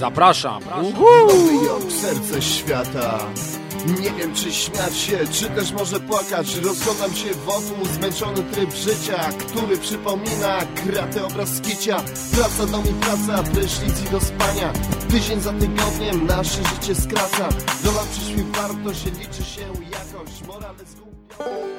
Zapraszam. Nowy Jork, serce świata. Nie wiem czy śmiać się, czy też może płakać. Rozglądam się wokół, zmęczony tryb życia Który przypomina kratę obraz skicia. Praca, dom i praca, prysznic i do spania. Tydzień za tygodniem nasze życie skraca. Dolar przyszły warto się liczy się jakoś. Morale zgubione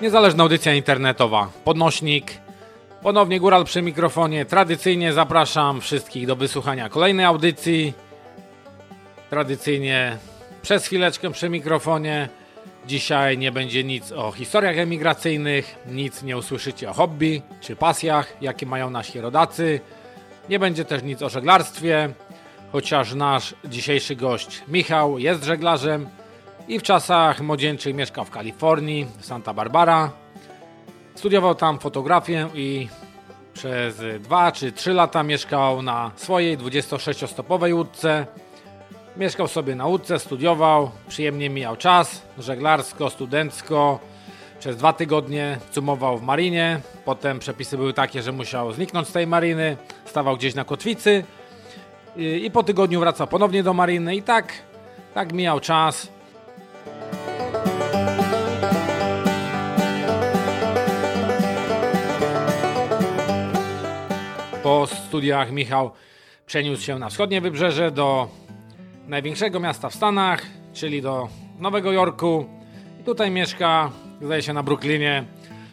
Niezależna audycja internetowa. Podnośnik. Ponownie Góral przy mikrofonie. Tradycyjnie zapraszam wszystkich do wysłuchania kolejnej audycji. Tradycyjnie przez chwileczkę przy mikrofonie. Dzisiaj nie będzie nic o historiach emigracyjnych, nic nie usłyszycie o hobby czy pasjach, jakie mają nasi rodacy. Nie będzie też nic o żeglarstwie, chociaż nasz dzisiejszy gość Michał jest żeglarzem i w czasach młodzieńczych mieszkał w Kalifornii, Santa Barbara. Studiował tam fotografię i przez 2 czy 3 lata mieszkał na swojej 26-stopowej łódce. Mieszkał sobie na łódce, studiował, przyjemnie mijał czas, żeglarsko, studencko. Przez dwa tygodnie cumował w marinie, potem przepisy były takie, że musiał zniknąć z tej mariny, stawał gdzieś na kotwicy i po tygodniu wracał ponownie do mariny i tak, tak mijał czas. Po studiach Michał przeniósł się na wschodnie wybrzeże do największego miasta w Stanach, czyli do Nowego Jorku. I tutaj mieszka, zdaje się, na Brooklynie.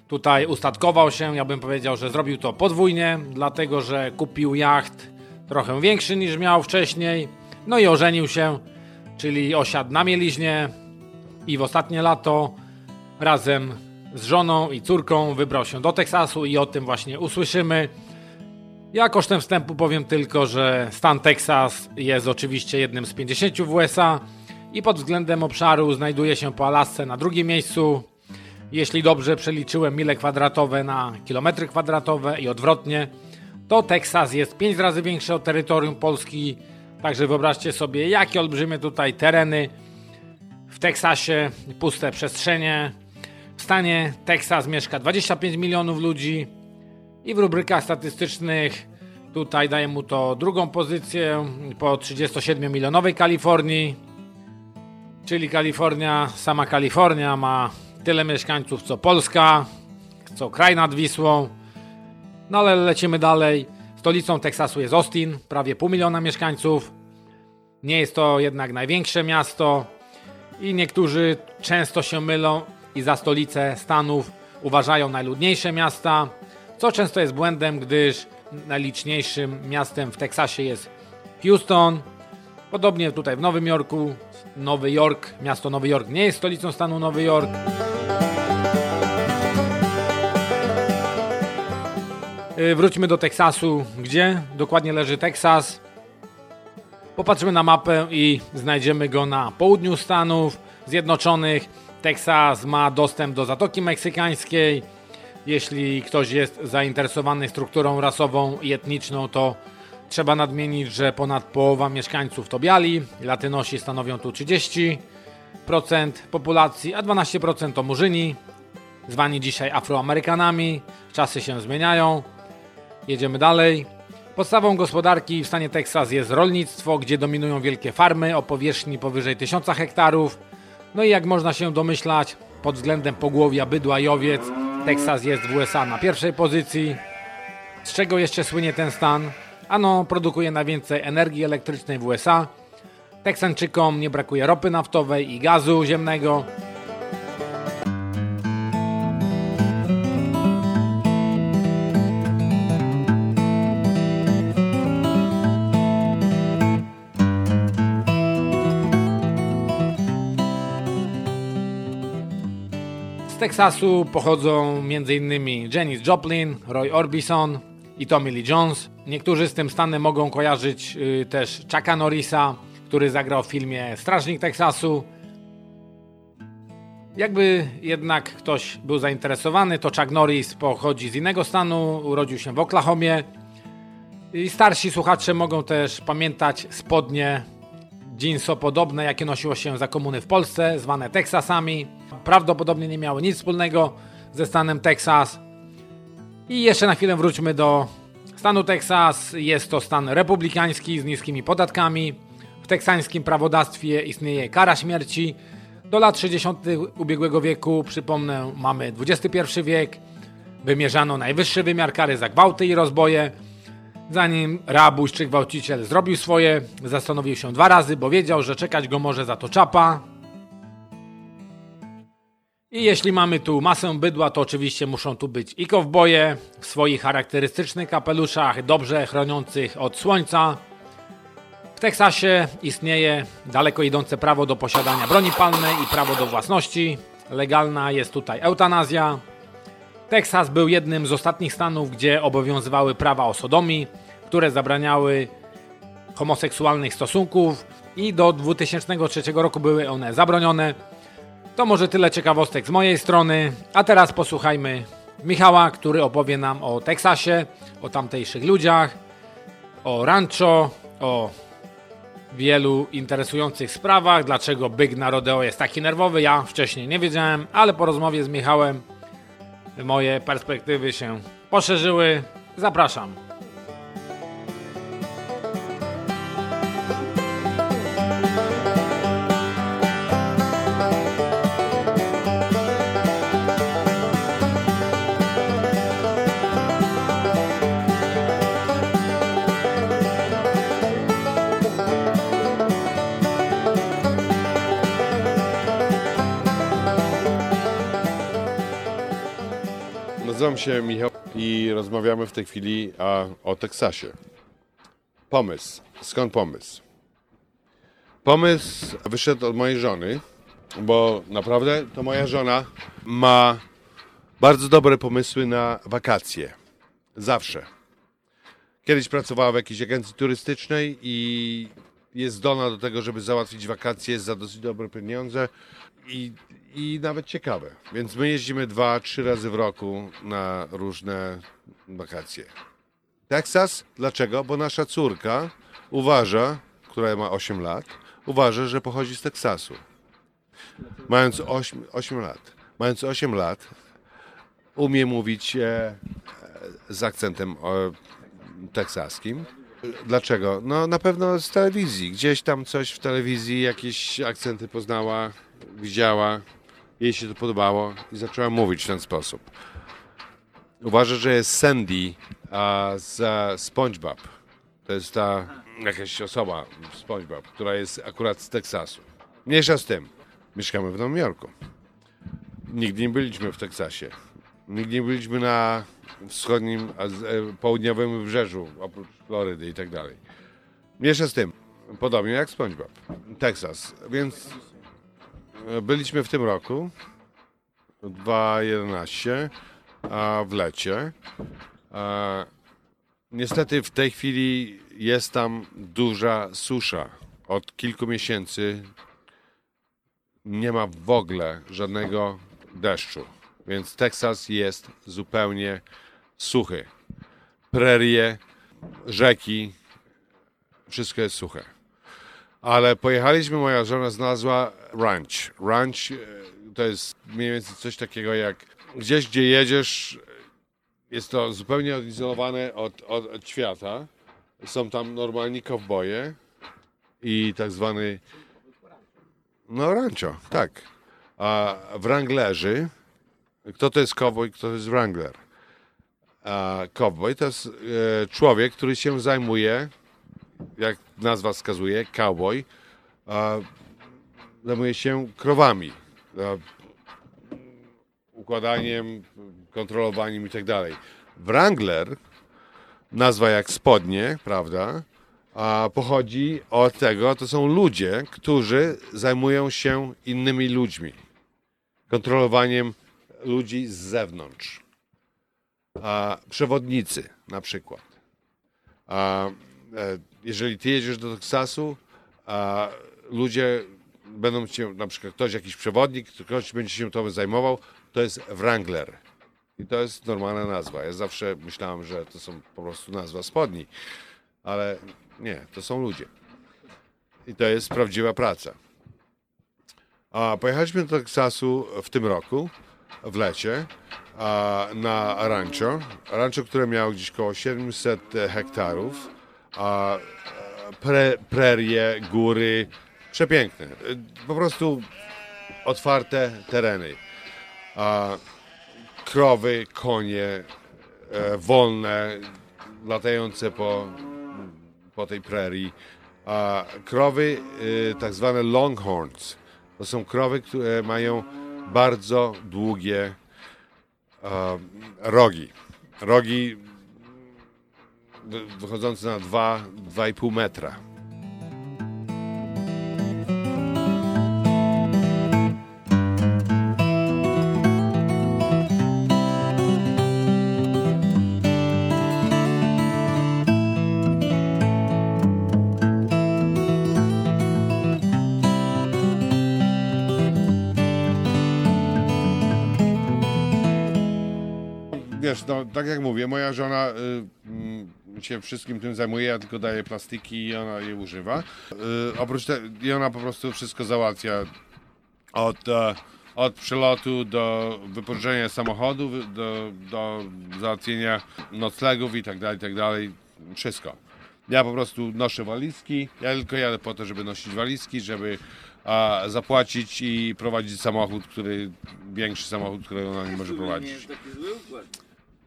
Tutaj ustatkował się, ja bym powiedział, że zrobił to podwójnie, dlatego że kupił jacht trochę większy niż miał wcześniej. No i ożenił się, czyli osiadł na mieliźnie i w ostatnie lato razem z żoną i córką wybrał się do Teksasu i o tym właśnie usłyszymy. Ja kosztem wstępu powiem tylko, że stan Teksas jest oczywiście jednym z 50 w USA i pod względem obszaru znajduje się po Alasce na drugim miejscu. Jeśli dobrze przeliczyłem mile kwadratowe na kilometry kwadratowe i odwrotnie, to Teksas jest 5 razy większy od terytorium Polski. Także wyobraźcie sobie, jakie olbrzymie tutaj tereny. W Teksasie puste przestrzenie. W stanie Teksas mieszka 25 milionów ludzi. I w rubrykach statystycznych tutaj daję mu to drugą pozycję po 37-milionowej Kalifornii. Czyli Kalifornia, sama Kalifornia ma tyle mieszkańców co Polska, co kraj nad Wisłą. No ale lecimy dalej. Stolicą Teksasu jest Austin, prawie pół miliona mieszkańców. Nie jest to jednak największe miasto i niektórzy często się mylą i za stolicę Stanów uważają najludniejsze miasta co często jest błędem, gdyż najliczniejszym miastem w Teksasie jest Houston. Podobnie tutaj w Nowym Jorku, Nowy Jork, miasto Nowy Jork nie jest stolicą stanu Nowy Jork. Y, wróćmy do Teksasu. Gdzie dokładnie leży Teksas? Popatrzmy na mapę i znajdziemy go na południu Stanów Zjednoczonych. Teksas ma dostęp do Zatoki Meksykańskiej, jeśli ktoś jest zainteresowany strukturą rasową i etniczną, to trzeba nadmienić, że ponad połowa mieszkańców to biali, latynosi stanowią tu 30% populacji, a 12% to murzyni, zwani dzisiaj Afroamerykanami. Czasy się zmieniają. Jedziemy dalej. Podstawą gospodarki w stanie Teksas jest rolnictwo, gdzie dominują wielkie farmy o powierzchni powyżej 1000 hektarów. No i jak można się domyślać, pod względem pogłowia bydła i owiec Teksas jest w USA na pierwszej pozycji. Z czego jeszcze słynie ten stan? Ano, produkuje najwięcej energii elektrycznej w USA. Teksańczykom nie brakuje ropy naftowej i gazu ziemnego. Teksasu pochodzą m.in. Janis Joplin, Roy Orbison, i Tommy Lee Jones. Niektórzy z tym stanem mogą kojarzyć y, też Chucka Norrisa, który zagrał w filmie Strażnik Teksasu. Jakby jednak ktoś był zainteresowany, to Chuck Norris pochodzi z innego stanu, urodził się w Oklahomie. I starsi słuchacze mogą też pamiętać spodnie jeansopodobne, jakie nosiło się za komuny w Polsce, zwane Texasami. Prawdopodobnie nie miały nic wspólnego ze stanem Teksas. I jeszcze na chwilę wróćmy do stanu Teksas. Jest to stan republikański z niskimi podatkami. W teksańskim prawodawstwie istnieje kara śmierci. Do lat 60. ubiegłego wieku, przypomnę, mamy XXI wiek. Wymierzano najwyższy wymiar kary za gwałty i rozboje. Zanim rabuś czy gwałciciel zrobił swoje, zastanowił się dwa razy, bo wiedział, że czekać go może za to czapa. I jeśli mamy tu masę bydła, to oczywiście muszą tu być i kowboje w swoich charakterystycznych kapeluszach, dobrze chroniących od słońca. W Teksasie istnieje daleko idące prawo do posiadania broni palnej i prawo do własności. Legalna jest tutaj eutanazja. Teksas był jednym z ostatnich stanów, gdzie obowiązywały prawa o sodomii, które zabraniały homoseksualnych stosunków i do 2003 roku były one zabronione. To może tyle ciekawostek z mojej strony, a teraz posłuchajmy Michała, który opowie nam o Teksasie, o tamtejszych ludziach, o rancho, o wielu interesujących sprawach, dlaczego byk na rodeo jest taki nerwowy. Ja wcześniej nie wiedziałem, ale po rozmowie z Michałem moje perspektywy się poszerzyły. Zapraszam. Nazywam się Michał i rozmawiamy w tej chwili a, o Teksasie. Pomysł. Skąd pomysł? Pomysł wyszedł od mojej żony, bo naprawdę to moja żona ma bardzo dobre pomysły na wakacje. Zawsze. Kiedyś pracowała w jakiejś agencji turystycznej i jest zdolna do tego, żeby załatwić wakacje za dosyć dobre pieniądze i, i nawet ciekawe. Więc my jeździmy dwa, trzy razy w roku na różne wakacje. Teksas? Dlaczego? Bo nasza córka uważa, która ma 8 lat, uważa, że pochodzi z Teksasu. Mając 8, 8 lat. Mając 8 lat, umie mówić e, z akcentem e, teksaskim. Dlaczego? No na pewno z telewizji. Gdzieś tam coś w telewizji, jakieś akcenty poznała, widziała, jej się to podobało i zaczęła mówić w ten sposób. Uważa, że jest Sandy a, z SpongeBob. To jest ta jakaś osoba SpongeBob, która jest akurat z Teksasu. Mniejsza z tym. Mieszkamy w Nowym Jorku. Nigdy nie byliśmy w Teksasie. Nigdy nie byliśmy na wschodnim, a e, południowym wybrzeżu, oprócz Florydy i tak dalej. Mniejsza z tym. Podobnie jak SpongeBob. Teksas. Więc byliśmy w tym roku, 2011, a w lecie. E, Niestety w tej chwili jest tam duża susza. Od kilku miesięcy nie ma w ogóle żadnego deszczu, więc Teksas jest zupełnie suchy. Prerie, rzeki, wszystko jest suche. Ale pojechaliśmy, moja żona znalazła ranch. Ranch e, to jest mniej więcej coś takiego jak gdzieś, gdzie jedziesz, jest to zupełnie odizolowane od, od, od świata. Są tam normalni kowboje i tak zwany no rancho, tak. A wranglerzy, kto to jest cowboy, kto to jest wrangler? A to jest e, człowiek, który się zajmuje, jak nazwa wskazuje, cowboy, zajmuje się krowami, układaniem, kontrolowaniem i tak dalej. Wrangler, nazwa jak spodnie, prawda? Pochodzi od tego, to są ludzie, którzy zajmują się innymi ludźmi, kontrolowaniem ludzi z zewnątrz. przewodnicy na przykład. A, e, jeżeli ty jedziesz do Teksasu, a ludzie będą cię, na przykład ktoś, jakiś przewodnik, ktoś będzie się tobą zajmował, to jest Wrangler. I to jest normalna nazwa. Ja zawsze myślałem, że to są po prostu nazwa spodni, ale nie, to są ludzie. I to jest prawdziwa praca. A pojechaliśmy do Teksasu w tym roku, w lecie, na rancho. Rancho, które miało gdzieś około 700 hektarów. A, pre, prerie, góry, przepiękne. Po prostu otwarte tereny. A, krowy, konie, e, wolne, latające po, po tej prerii. A krowy, e, tak zwane longhorns, to są krowy, które mają bardzo długie e, rogi. Rogi wy- wychodzące na 2-2,5 metra. Wiesz, no, tak jak mówię, moja żona y, się wszystkim tym zajmuje, ja tylko daję plastiki i ona je używa. Y, oprócz tego, i ona po prostu wszystko załatwia od, e, od przelotu do wypożyczenia samochodu, do, do załatwienia noclegów i tak dalej, i tak dalej. Wszystko. Ja po prostu noszę walizki, ja tylko jadę po to, żeby nosić walizki, żeby a, zapłacić i prowadzić samochód, który, większy samochód, który ona nie może prowadzić.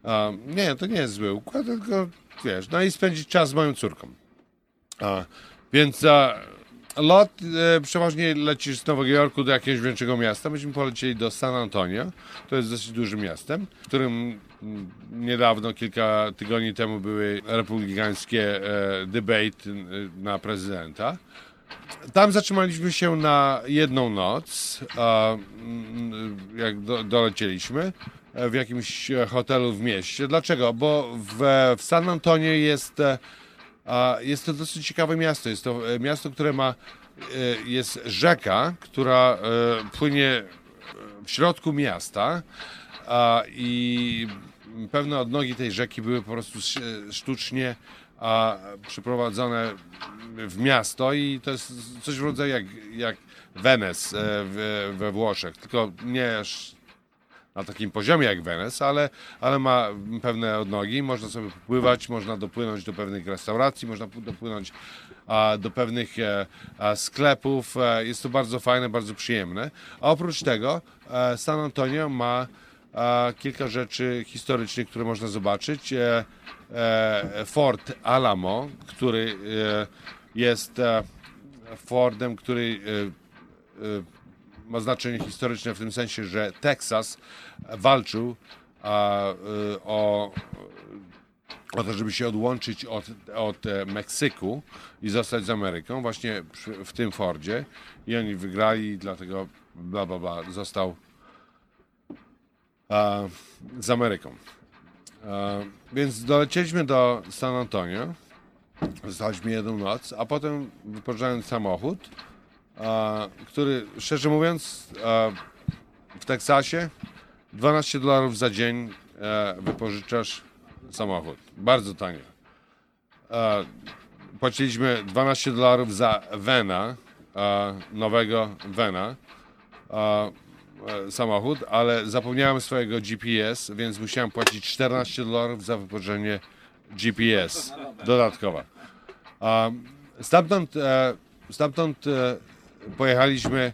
A, nie, to nie jest zły układ, tylko wiesz, no i spędzić czas z moją córką. A, więc lot e, przeważnie lecisz z Nowego Jorku do jakiegoś większego miasta. Myśmy polecieli do San Antonio, to jest dosyć dużym miastem, w którym mm, niedawno, kilka tygodni temu były republikańskie e, debate na prezydenta. Tam zatrzymaliśmy się na jedną noc, a, mm, jak do, dolecieliśmy, w jakimś e, hotelu w mieście. Dlaczego? Bo w, w San Antonio jest, e, jest to dosyć ciekawe miasto. Jest to e, miasto, które ma, e, jest rzeka, która e, płynie w środku miasta i pewne odnogi tej rzeki były po prostu sz- sztucznie a, przyprowadzone w miasto i to jest coś w rodzaju jak, jak Venice e, w, we Włoszech, tylko nie na takim poziomie jak Venice, ale, ale ma pewne odnogi, można sobie popływać, można dopłynąć do pewnych restauracji, można dopłynąć a, do pewnych e, a, sklepów. E, jest to bardzo fajne, bardzo przyjemne. A oprócz tego e, San Antonio ma kilka rzeczy historycznych, które można zobaczyć. Fort Alamo, który jest Fordem, który ma znaczenie historyczne w tym sensie, że Teksas walczył a, e, o, o to, żeby się odłączyć od, od e, Meksyku i zostać z Ameryką, właśnie w tym Fordzie. I oni wygrali, dlatego bla bla bla został a, z Ameryką. A, więc dolecieliśmy do San Antonio. Zostaliśmy jedną noc, a potem wypożyczając samochód, który szczerze mówiąc w Teksasie 12 dolarów za dzień e, wypożyczasz samochód. Bardzo tanio. Płaciliśmy 12 dolarów za Vena, nowego Vena, e, samochód, ale zapomniałem swojego GPS, więc musiałem płacić 14 dolarów za wypożyczenie GPS dodatkowo. A stamtąd, e, stamtąd pojechaliśmy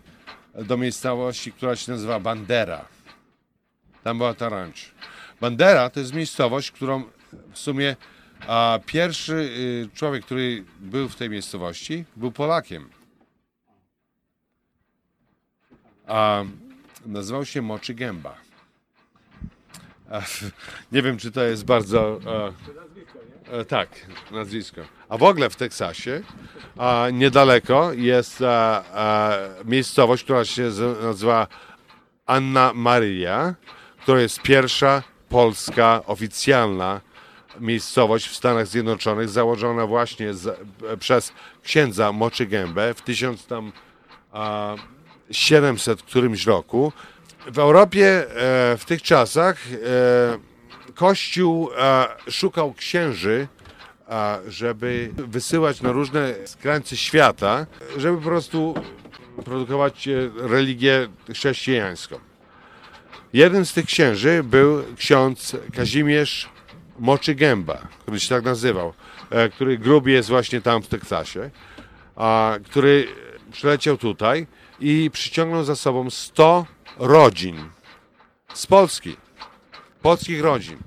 do miejscowości, która się nazywa Bandera. Tam była ta ranch. Bandera to jest miejscowość, którą w sumie a, pierwszy y, człowiek, który był w tej miejscowości, był Polakiem. A, nazywał się Moczy Gęba. A, nie wiem, czy to jest bardzo. E, e, tak, nazwisko. A w ogóle w Teksasie, a, niedaleko jest a, a, miejscowość, która się nazywa Anna Maria, która jest pierwsza polska, oficjalna miejscowość w Stanach Zjednoczonych, założona właśnie z, e, przez księdza Moczy Gębę w 1700 którymś roku. W Europie e, w tych czasach e, Kościół e, szukał księży, a, żeby wysyłać na różne krańce świata, żeby po prostu produkować e, religię chrześcijańską. Jeden z tych księży był ksiądz Kazimierz Moczy Gęba, który się tak nazywał, e, który grób jest właśnie tam w Teksasie, który przyleciał tutaj i przyciągnął za sobą 100 rodzin z Polski, polskich rodzin.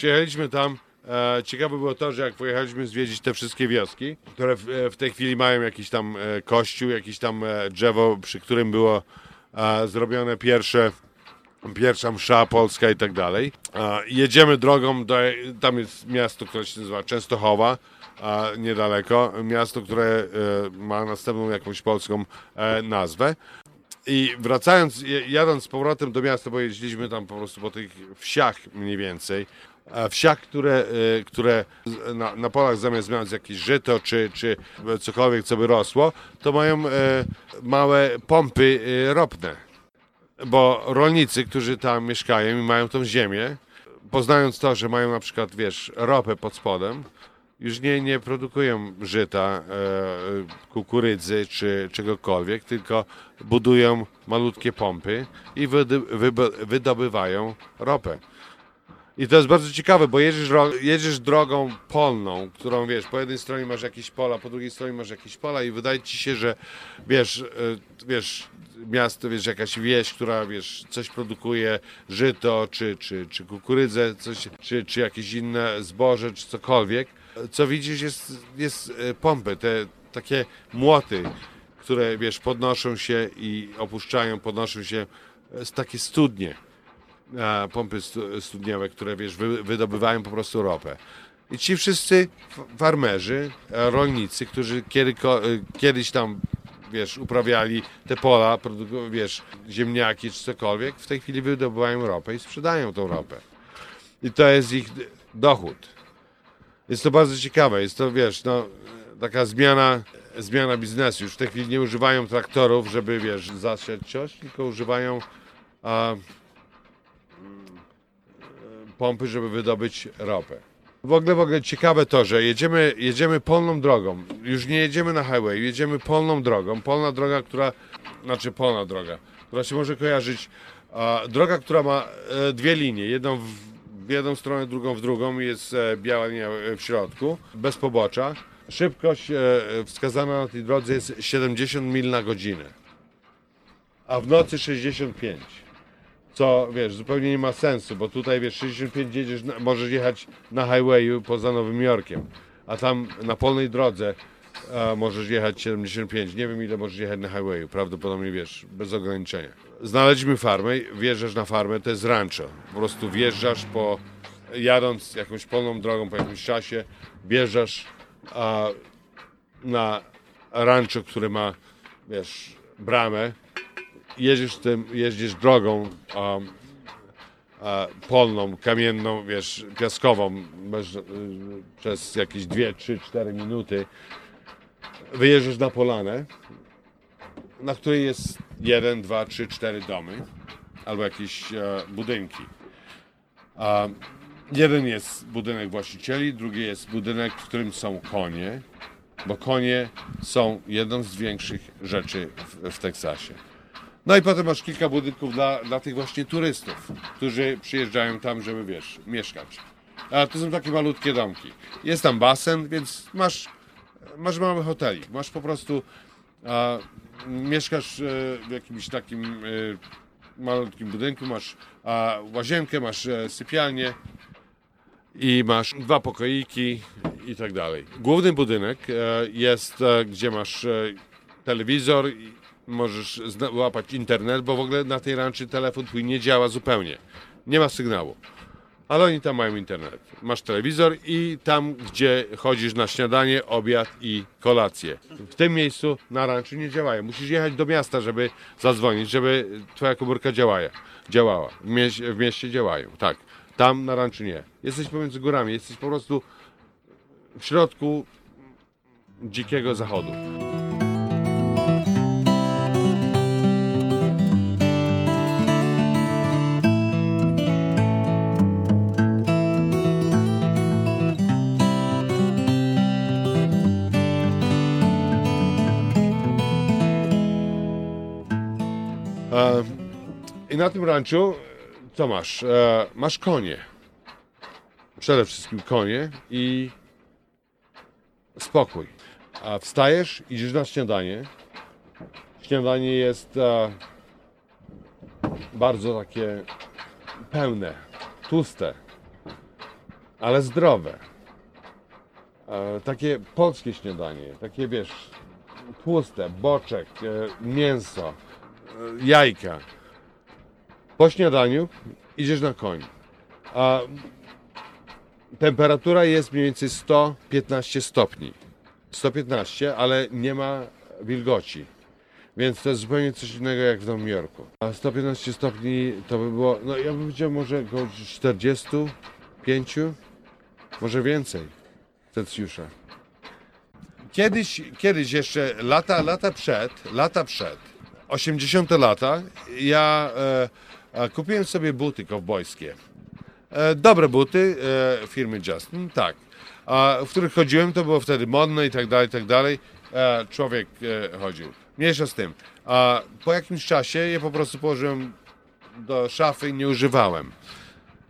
Przyjechaliśmy tam. E, ciekawe było to, że jak pojechaliśmy zwiedzić te wszystkie wioski, które w, e, w tej chwili mają jakiś tam e, kościół, jakiś tam e, drzewo, przy którym było e, zrobione pierwsze, pierwsza msza polska i tak dalej. E, jedziemy drogą, do, tam jest miasto, które się nazywa Częstochowa, niedaleko. Miasto, które ma następną jakąś polską nazwę. I wracając, jadąc z powrotem do miasta, bo jeździliśmy tam po prostu po tych wsiach mniej więcej, wsiach, które, e, które na, na polach zamiast mając jakieś żyto czy, czy cokolwiek, co by rosło, to mają e, małe pompy e, ropne. Bo rolnicy, którzy tam mieszkają i mają tą ziemię, poznając to, że mają na przykład, wiesz, ropę pod spodem, już nie, nie produkują żyta, e, kukurydzy czy czegokolwiek, tylko budują malutkie pompy i wydobywają ropę. I to jest bardzo ciekawe, bo jedziesz, jedziesz drogą polną, którą wiesz, po jednej stronie masz jakieś pola, po drugiej stronie masz jakieś pola i wydaje ci się, że wiesz, e, wiesz, miasto, wiesz, jakaś wieś, która wiesz, coś produkuje, żyto, czy, czy, czy kukurydzę, coś, czy, czy jakieś inne zboże, czy cokolwiek. Co widzisz jest, jest e, pompy, te takie młoty, które wiesz, podnoszą się i opuszczają, podnoszą się e, takie studnie pompy stu- studniowe, które wiesz, wy, wydobywają po prostu ropę. I ci wszyscy farmerzy, e, rolnicy, którzy e, kiedyś tam wiesz, uprawiali te pola, wiesz, ziemniaki czy cokolwiek, w tej chwili wydobywają ropę i sprzedają tą ropę. I to jest ich dochód. Jest to bardzo ciekawe, jest to, wiesz, no, taka zmiana, zmiana biznesu. Już w tej chwili nie używają traktorów, żeby, wiesz, zasiać coś, tylko używają a, pompy, żeby wydobyć ropę. W ogóle, w ogóle ciekawe to, że jedziemy, jedziemy polną drogą. Już nie jedziemy na highway, jedziemy polną drogą. Polna droga, która, znaczy polna droga, która się może kojarzyć. A, droga, która ma e, dwie linie. Jedną w, w jedną stronę, drugą w drugą. Jest e, biała linia e, w środku, bez pobocza. Szybkość e, wskazana na tej drodze jest 70 mil na godzinę, a w nocy 65 co wiesz, zupełnie nie ma sensu, bo tutaj wiesz, 65 jedziesz, na, możesz jechać na highwayu poza Nowym Jorkiem, a tam na polnej drodze e, możesz jechać 75. Nie wiem ile możesz jechać na highwayu, prawdopodobnie wiesz, bez ograniczenia. Znaleźliśmy farmę, wjeżdżasz na farmę, to jest rancho. Po prostu wjeżdżasz po, jadąc jakąś polną drogą po jakimś czasie, wjeżdżasz na rancho, które ma, wiesz, bramę, jedziesz tym, jeździsz drogą um, a, polną, kamienną, wiesz, piaskową bez, y, przez jakieś 2, 3, 4 minuty. Wyjeżdżasz na polanę, na której jest jeden, dwa, trzy, cztery domy albo jakieś e, budynki. A, jeden jest budynek właścicieli, drugi jest budynek, w którym są konie, bo konie są jedną z większych rzeczy w, w Teksasie. No i potem masz kilka budynków dla, dla tych właśnie turystów, którzy przyjeżdżają tam, żeby wiesz, mieszkać. A to są takie malutkie domki. Jest tam basen, więc masz, masz mały hotelik. Masz po prostu, a, mieszkasz e, w jakimś takim e, malutkim budynku, masz a, łazienkę, masz e, sypialnię i masz dwa pokoiki i tak dalej. Główny budynek e, jest, e, gdzie masz e, telewizor możesz łapać internet, bo w ogóle na tej ranczy telefon twój nie działa zupełnie. Nie ma sygnału. Ale oni tam mają internet. Masz telewizor i tam, gdzie chodzisz na śniadanie, obiad i kolację. W tym miejscu na ranczu nie działają. Musisz jechać do miasta, żeby zadzwonić, żeby twoja komórka działała. działała. W, w mieście działają, tak. Tam na ranczu nie. Jesteś pomiędzy górami, jesteś po prostu w środku dzikiego zachodu. Na tym ranczu e, co masz? E, masz konie. Przede wszystkim konie i spokój. A wstajesz, idziesz na śniadanie. Śniadanie jest e, bardzo takie pełne, tłuste, ale zdrowe. E, takie polskie śniadanie, takie wiesz, tłuste, boczek, e, mięso, e, jajka. Po śniadaniu idziesz na koń. A temperatura jest mniej więcej 115 stopni. 115, ale nie ma wilgoci. Więc to jest zupełnie coś innego jak w Nowym Jorku. A 115 stopni to by było, no ja bym powiedział może około 45, może więcej Celsjusza. Kiedyś, kiedyś jeszcze, lata, lata przed, lata przed, 80 lata, ja e, kupiłem sobie buty kowbojskie. E, dobre buty e, firmy Justin, tak. W których chodziłem, to było wtedy modne i tak dalej, i tak dalej. E, człowiek chodził. Mniejsza z tym. Po jakimś czasie je po prostu położyłem do szafy i nie używałem.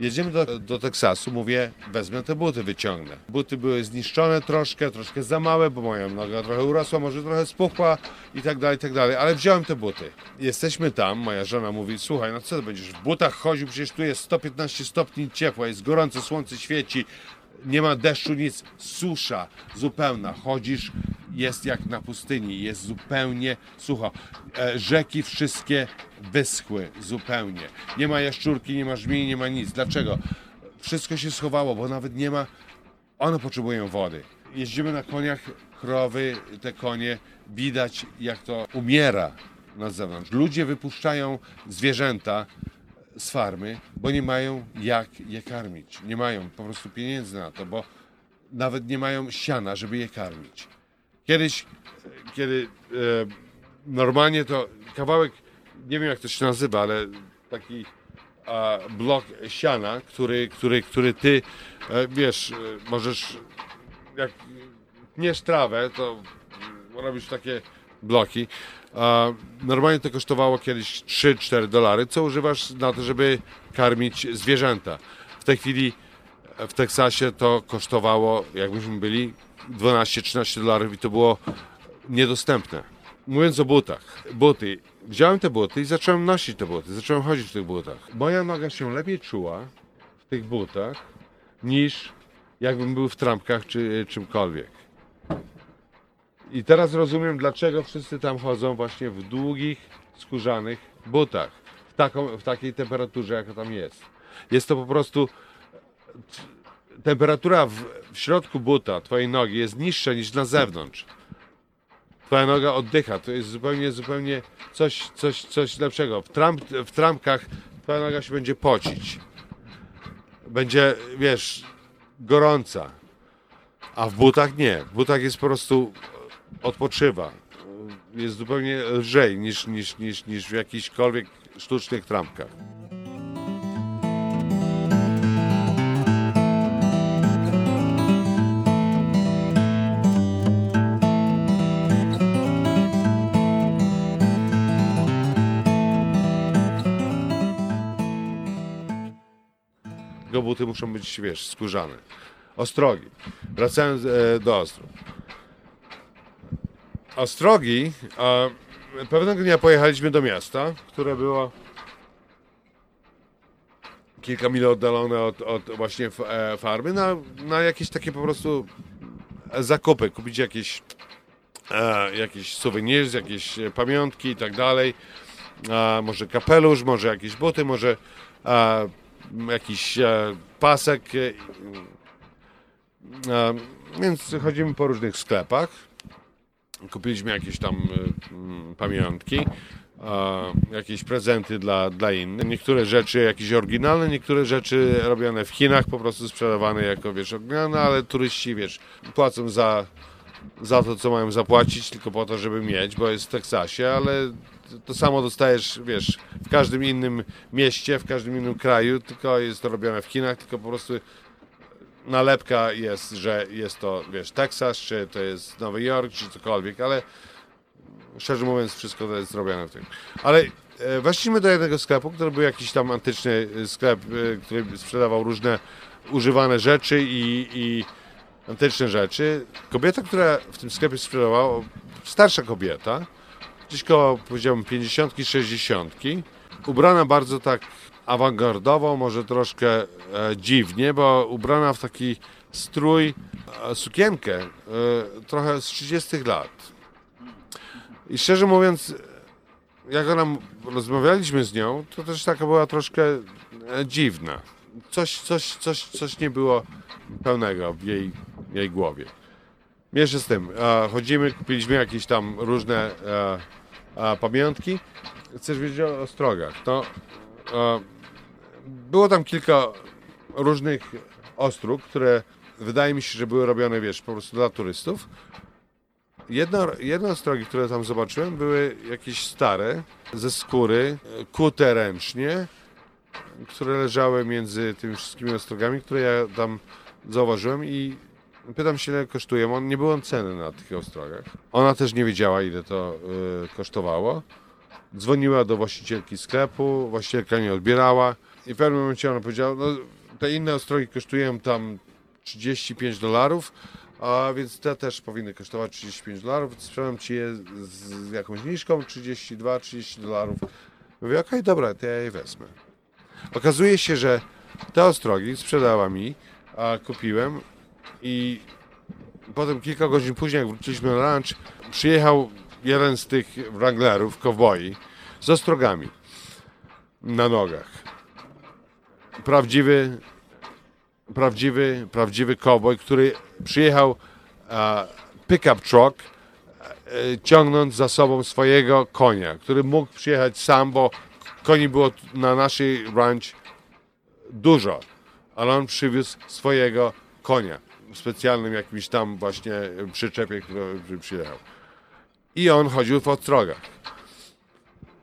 Jedziemy do, do Teksasu, mówię, wezmę te buty, wyciągnę. Buty były zniszczone troszkę, troszkę za małe, bo moja noga trochę urosła, może trochę spuchła i tak dalej, i tak dalej, ale wziąłem te buty. Jesteśmy tam, moja żona mówi, słuchaj, no co ty będziesz w butach chodził, przecież tu jest 115 stopni ciepła, jest gorąco, słońce świeci, nie ma deszczu, nic, susza zupełna, chodzisz, jest jak na pustyni, jest zupełnie sucho. E, rzeki wszystkie wyschły zupełnie. Nie ma jaszczurki, nie ma żmii, nie ma nic. Dlaczego? Wszystko się schowało, bo nawet nie ma, one potrzebują wody. Jeździmy na koniach, krowy, te konie, widać jak to umiera na zewnątrz. Ludzie wypuszczają zwierzęta z farmy, bo nie mają jak je karmić. Nie mają po prostu pieniędzy na to, bo nawet nie mają siana, żeby je karmić. Kiedyś, kiedy e, normalnie to kawałek, nie wiem jak to się nazywa, ale taki blok siana, który, który, który ty, e, wiesz, e, możesz, jak tniesz trawę, to robisz takie bloki. Normalnie to kosztowało kiedyś 3-4 dolary, co używasz na to, żeby karmić zwierzęta. W tej chwili e, w Teksasie to kosztowało, jakbyśmy byli, 12-13 dolarów i to było niedostępne. Mówiąc o butach, buty. Wziąłem te buty i zacząłem nosić te buty, zacząłem chodzić w tych butach. Moja noga się lepiej czuła w tych butach niż jakbym był w trampkach czy czymkolwiek. I teraz rozumiem, dlaczego wszyscy tam chodzą właśnie w długich, skórzanych butach. W, taką, w takiej temperaturze, jaka tam jest. Jest to po prostu temperatura w, w środku buta twojej nogi jest niższa niż na zewnątrz. Twoja noga oddycha, to jest zupełnie, zupełnie coś, coś, coś lepszego. W, tramp, w trampkach twoja noga się będzie pocić. Będzie, wiesz, gorąca. A w butach nie. W butach jest po prostu odpoczywa. Jest zupełnie lżej niż, niż, niż, niż w jakichkolwiek sztucznych trampkach. Tylko buty muszą być, wiesz, skórzane. Ostrogi. Wracając e, do ostróg. Ostrogi. E, pewnego dnia pojechaliśmy do miasta, które było kilka mil oddalone od, od właśnie e, farmy, na, na jakieś takie po prostu zakupy, kupić jakieś, e, jakieś souvenirs, jakieś e, pamiątki i tak dalej. A, może kapelusz, może jakieś buty, może e, jakiś e, pasek. E, e, więc chodzimy po różnych sklepach. Kupiliśmy jakieś tam e, mm, pamiątki, e, jakieś prezenty dla, dla innych. Niektóre rzeczy jakieś oryginalne, niektóre rzeczy robione w Chinach, po prostu sprzedawane jako, wiesz, oryginalne, ale turyści, wiesz, płacą za, za to, co mają zapłacić, tylko po to, żeby mieć, bo jest w Teksasie, ale to samo dostajesz, wiesz, w każdym innym mieście, w każdym innym kraju, tylko jest to robione w Chinach, tylko po prostu nalepka jest, że jest to, wiesz, Teksas, czy to jest Nowy Jork, czy cokolwiek, ale szczerze mówiąc, wszystko to jest zrobione w tym. Ale e, weszliśmy do jednego sklepu, który był jakiś tam antyczny e, sklep, e, który sprzedawał różne używane rzeczy i, i antyczne rzeczy. Kobieta, która w tym sklepie sprzedawała, starsza kobieta, gdzieś koło, powiedziałbym, 50 60 ubrana bardzo tak awangardowo, może troszkę e, dziwnie, bo ubrana w taki strój, e, sukienkę e, trochę z 30 lat. I szczerze mówiąc, jak ona rozmawialiśmy z nią, to też taka była troszkę e, dziwna. Coś, coś, coś, coś nie było pełnego w jej, jej głowie. Mniejsza z tym, e, chodzimy, kupiliśmy jakieś tam różne e, pamiątki. Chcesz wiedzieć o ostrogach? To było tam kilka różnych ostróg, które wydaje mi się, że były robione, wiesz, po prostu dla turystów. Jedno, jedne ostrogi, które tam zobaczyłem, były jakieś stare, ze skóry, kute ręcznie, które leżały między tymi wszystkimi ostrogami, które ja tam zauważyłem i pytam się, ile kosztują. On, nie było ceny na tych ostrogach. Ona też nie wiedziała, ile to y, kosztowało. Dzwoniła do właścicielki sklepu, właścicielka nie odbierała i w pewnym momencie ona powiedziała, no te inne ostrogi kosztują tam 35 dolarów, a więc te też powinny kosztować 35 dolarów, sprzedam Ci je z jakąś niżką, 32-30 dolarów. Mówię, okej, dobra, to ja je wezmę. Okazuje się, że te ostrogi sprzedała mi, a kupiłem i potem kilka godzin później, jak wróciliśmy na lunch, przyjechał jeden z tych wranglerów, kowboi, z ostrogami na nogach. Prawdziwy, prawdziwy, prawdziwy cowboy, który przyjechał e, pick-up truck, e, ciągnąc za sobą swojego konia, który mógł przyjechać sam, bo koni było na naszej ranch dużo, ale on przywiózł swojego konia w specjalnym jakimś tam właśnie przyczepie, który przyjechał. I on chodził w ostrogach.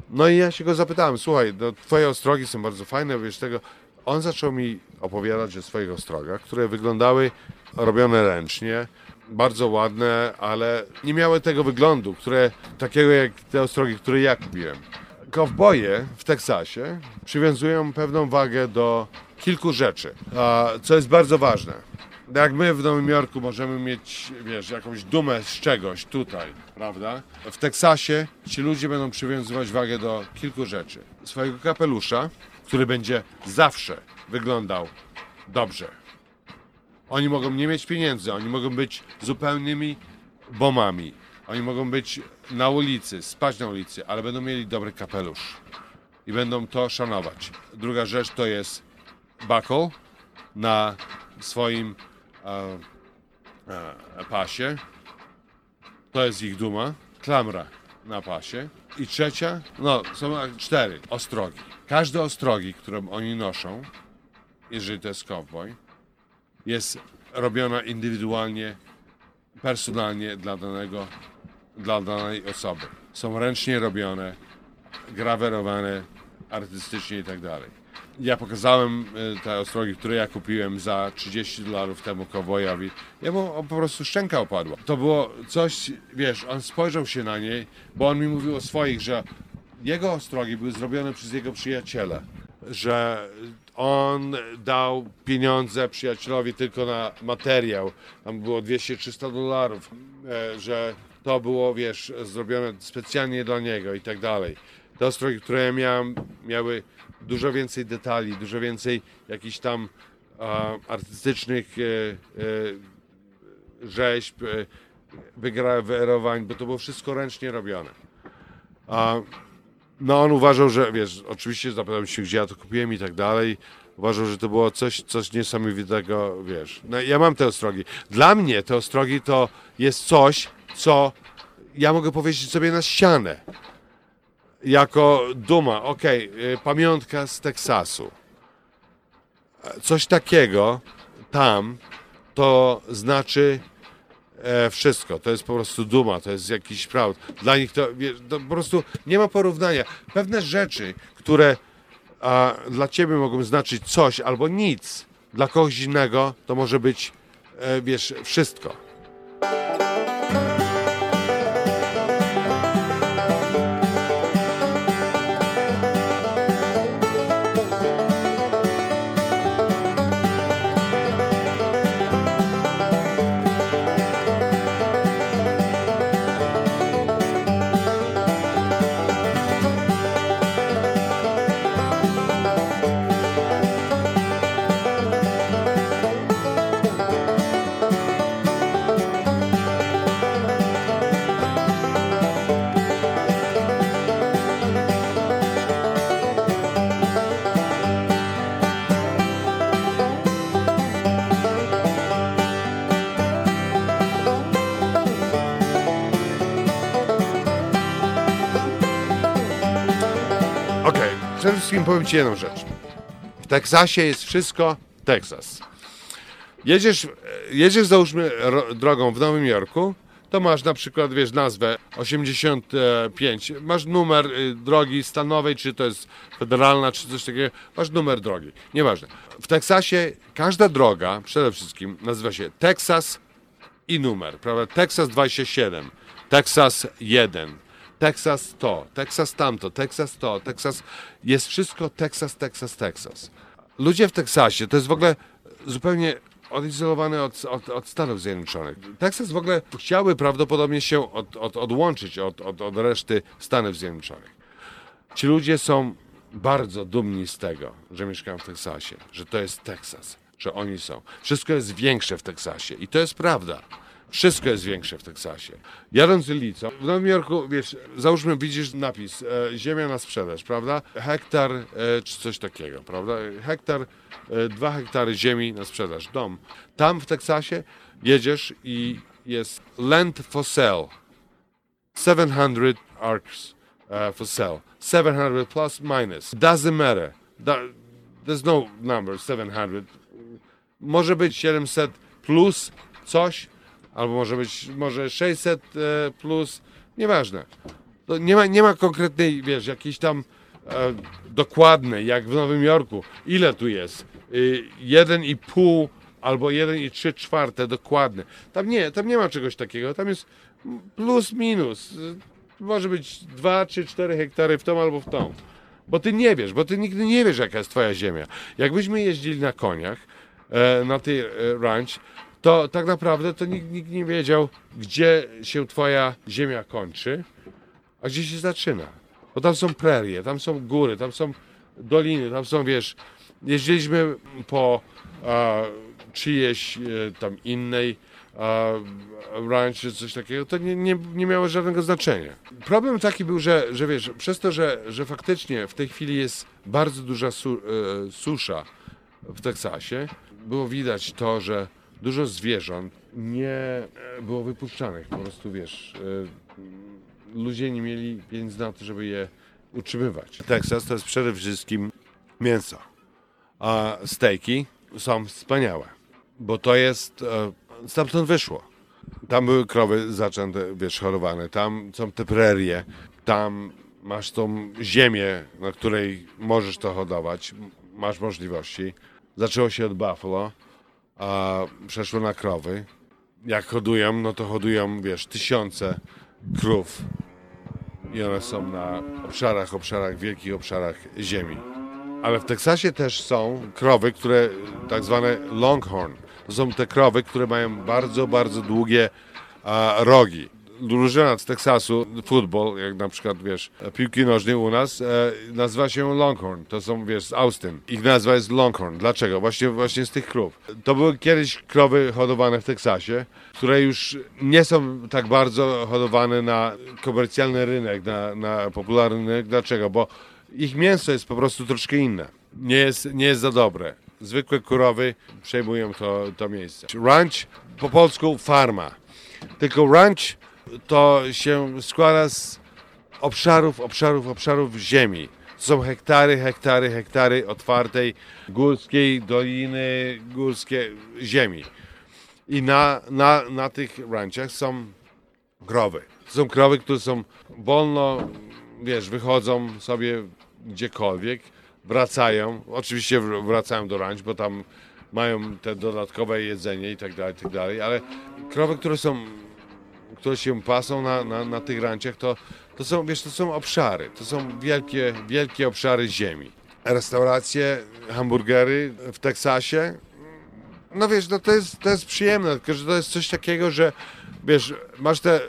No i ja się go zapytałem, słuchaj, no, twoje ostrogi są bardzo fajne, wiesz tego. On zaczął mi opowiadać o swoich ostrogach, które wyglądały robione ręcznie, bardzo ładne, ale nie miały tego wyglądu, które, takiego jak te ostrogi, które ja kupiłem. Kowboje w Teksasie przywiązują pewną wagę do kilku rzeczy, co jest bardzo ważne. Jak my w Nowym Jorku możemy mieć, wiesz, jakąś dumę z czegoś tutaj, prawda? W Teksasie ci ludzie będą przywiązywać wagę do kilku rzeczy. Swojego kapelusza, który będzie zawsze wyglądał dobrze. Oni mogą nie mieć pieniędzy, oni mogą być zupełnymi bomami. Oni mogą być na ulicy, spać na ulicy, ale będą mieli dobry kapelusz i będą to szanować. Druga rzecz to jest buckle na swoim e, e, pasie. To jest ich duma. Klamra na pasie. I trzecia, no są cztery ostrogi. Każde ostrogi, które oni noszą, jeżeli to jest cowboy, jest robiona indywidualnie, personalnie dla danego, dla danej osoby. Są ręcznie robione, grawerowane artystycznie i tak dalej. Ja pokazałem y, te ostrogi, które ja kupiłem za 30 dolarów temu kowbojowi. Ja mu on po prostu szczęka opadła. To było coś, wiesz, on spojrzał się na niej, bo on mi mówił o swoich, że jego ostrogi były zrobione przez jego przyjaciela. Że on dał pieniądze przyjacielowi tylko na materiał. Tam było 200-300 dolarów. E, Że to było, wiesz, zrobione specjalnie dla niego i tak dalej. Te ostrogi, które ja miałem, miały dużo więcej detali, dużo więcej jakichś tam artystycznych e, e, rzeźb, e, wygrawerowań, bo to było wszystko ręcznie robione. No on uważał, że wiesz, oczywiście zapytał się, gdzie ja to kupiłem i tak dalej. Uważał, że to było coś, coś niesamowitego, wiesz. No ja mam te ostrogi. Dla mnie te ostrogi to jest coś, co ja mogę powiedzieć sobie na ścianę. Jako duma, okej, y, pamiątka z Teksasu. Coś takiego tam to znaczy e, wszystko. To jest po prostu duma, to jest jakiś proud. Dla nich to, to po prostu nie ma porównania. Pewne rzeczy, które a, dla ciebie mogą znaczyć coś albo nic, dla kogoś innego to może być, e, wiesz, wszystko. Wszystkim powiem Ci jedną rzecz. W Teksasie jest wszystko Teksas. Jedziesz, jedziesz załóżmy ro, drogą w Nowym Jorku, to masz na przykład, wiesz, nazwę 85, masz numer y, drogi stanowej, czy to jest federalna, czy coś takiego, masz numer drogi, nieważne. W Teksasie każda droga przede wszystkim nazywa się Texas i numer, prawda? Texas 27, Texas 1, Texas to, Texas tamto, Texas to, Texas, jest wszystko Texas, Texas, Texas. Ludzie w Teksasie, to jest w ogóle zupełnie odizolowany od, od, od Stanów Zjednoczonych. Teksas w ogóle chciałby prawdopodobnie się od, od, odłączyć od, od, od reszty Stanów Zjednoczonych. Ci ludzie są bardzo dumni z tego, że mieszkają w Teksasie, że to jest Teksas, że oni są. Wszystko jest większe w Teksasie i to jest prawda. Wszystko jest większe w Teksasie. Jadąc ulicą, w Nowym Jorku, wiesz, załóżmy, widzisz napis e, ziemia na sprzedaż, prawda? Hektar e, czy coś takiego, prawda? Hektar, e, dwa hektary ziemi na sprzedaż, dom. Tam w Teksasie jedziesz i jest land for sale. 700 arcs uh, for sale. 700 plus minus. Doesn't matter. Da- there's no number 700. Może być 700 plus coś, albo może być może 600 e, plus, nieważne. To nie, ma, nie ma konkretnej, wiesz, jakiejś tam e, dokładnej, jak w Nowym Jorku. Ile tu jest? Y, 1,5 albo 1,3 czwarte dokładne. Tam nie, tam nie ma czegoś takiego. Tam jest plus minus. Może być 2 czy 4 hektary w tą albo w tą. Bo ty nie wiesz, bo ty nigdy nie wiesz, jaka jest twoja ziemia. Jakbyśmy jeździli na koniach, e, na tej e, ranch, to tak naprawdę to nikt, nikt nie wiedział, gdzie się twoja ziemia kończy, a gdzie się zaczyna. Bo tam są prerie, tam są góry, tam są doliny, tam są, wiesz, jeździliśmy po a, czyjejś e, tam innej a, ranch czy coś takiego, to nie, nie, nie miało żadnego znaczenia. Problem taki był, że, że wiesz, przez to, że, że faktycznie w tej chwili jest bardzo duża su, e, susza w Teksasie, było widać to, że dużo zwierząt nie e, było wypuszczanych. Po prostu wiesz, e, ludzie nie mieli pieniędzy na to, żeby je utrzymywać. Teksas to jest przede wszystkim mięso, a stejki są wspaniałe, bo to jest, e, stamtąd wyszło. Tam były krowy zaczęte, wiesz, chorowane, tam są te prerie, tam masz tą ziemię, na której możesz to hodować, masz możliwości. Zaczęło się od buffalo, a przeszło na krowy. Jak hodują, no to hodują, wiesz, tysiące krów i one są na obszarach, obszarach, wielkich obszarach ziemi. Ale w Teksasie też są krowy, które tak zwane longhorn. To są te krowy, które mają bardzo, bardzo długie a, rogi. Drużyna z Teksasu, futbol, jak na przykład, wiesz, piłki nożnej u nas, e, nazywa się Longhorn. To są, wiesz, z Austin. Ich nazwa jest Longhorn. Dlaczego? Właśnie, właśnie z tych krów. To były kiedyś krowy hodowane w Teksasie, które już nie są tak bardzo hodowane na komercjalny rynek, na, na popularny rynek. Dlaczego? Bo ich mięso jest po prostu troszkę inne. Nie jest, nie jest za dobre. Zwykłe krowy przejmują to, to miejsce. Ranch po polsku farma. Tylko ranch to się składa z obszarów, obszarów, obszarów ziemi. Są hektary, hektary, hektary otwartej, górskiej, doliny, górskie ziemi. I na, na, na tych ranchach są krowy. Są krowy, które są wolno, wiesz, wychodzą sobie gdziekolwiek, wracają. Oczywiście wr- wracają do ranch, bo tam mają te dodatkowe jedzenie i tak dalej, i tak dalej, ale krowy, które są które się pasą na, na, na tych ranciach, to, to są, wiesz, to są obszary, to są wielkie, wielkie obszary ziemi. Restauracje, hamburgery w Teksasie, no wiesz, no to jest, to jest przyjemne, tylko że to jest coś takiego, że wiesz, masz te,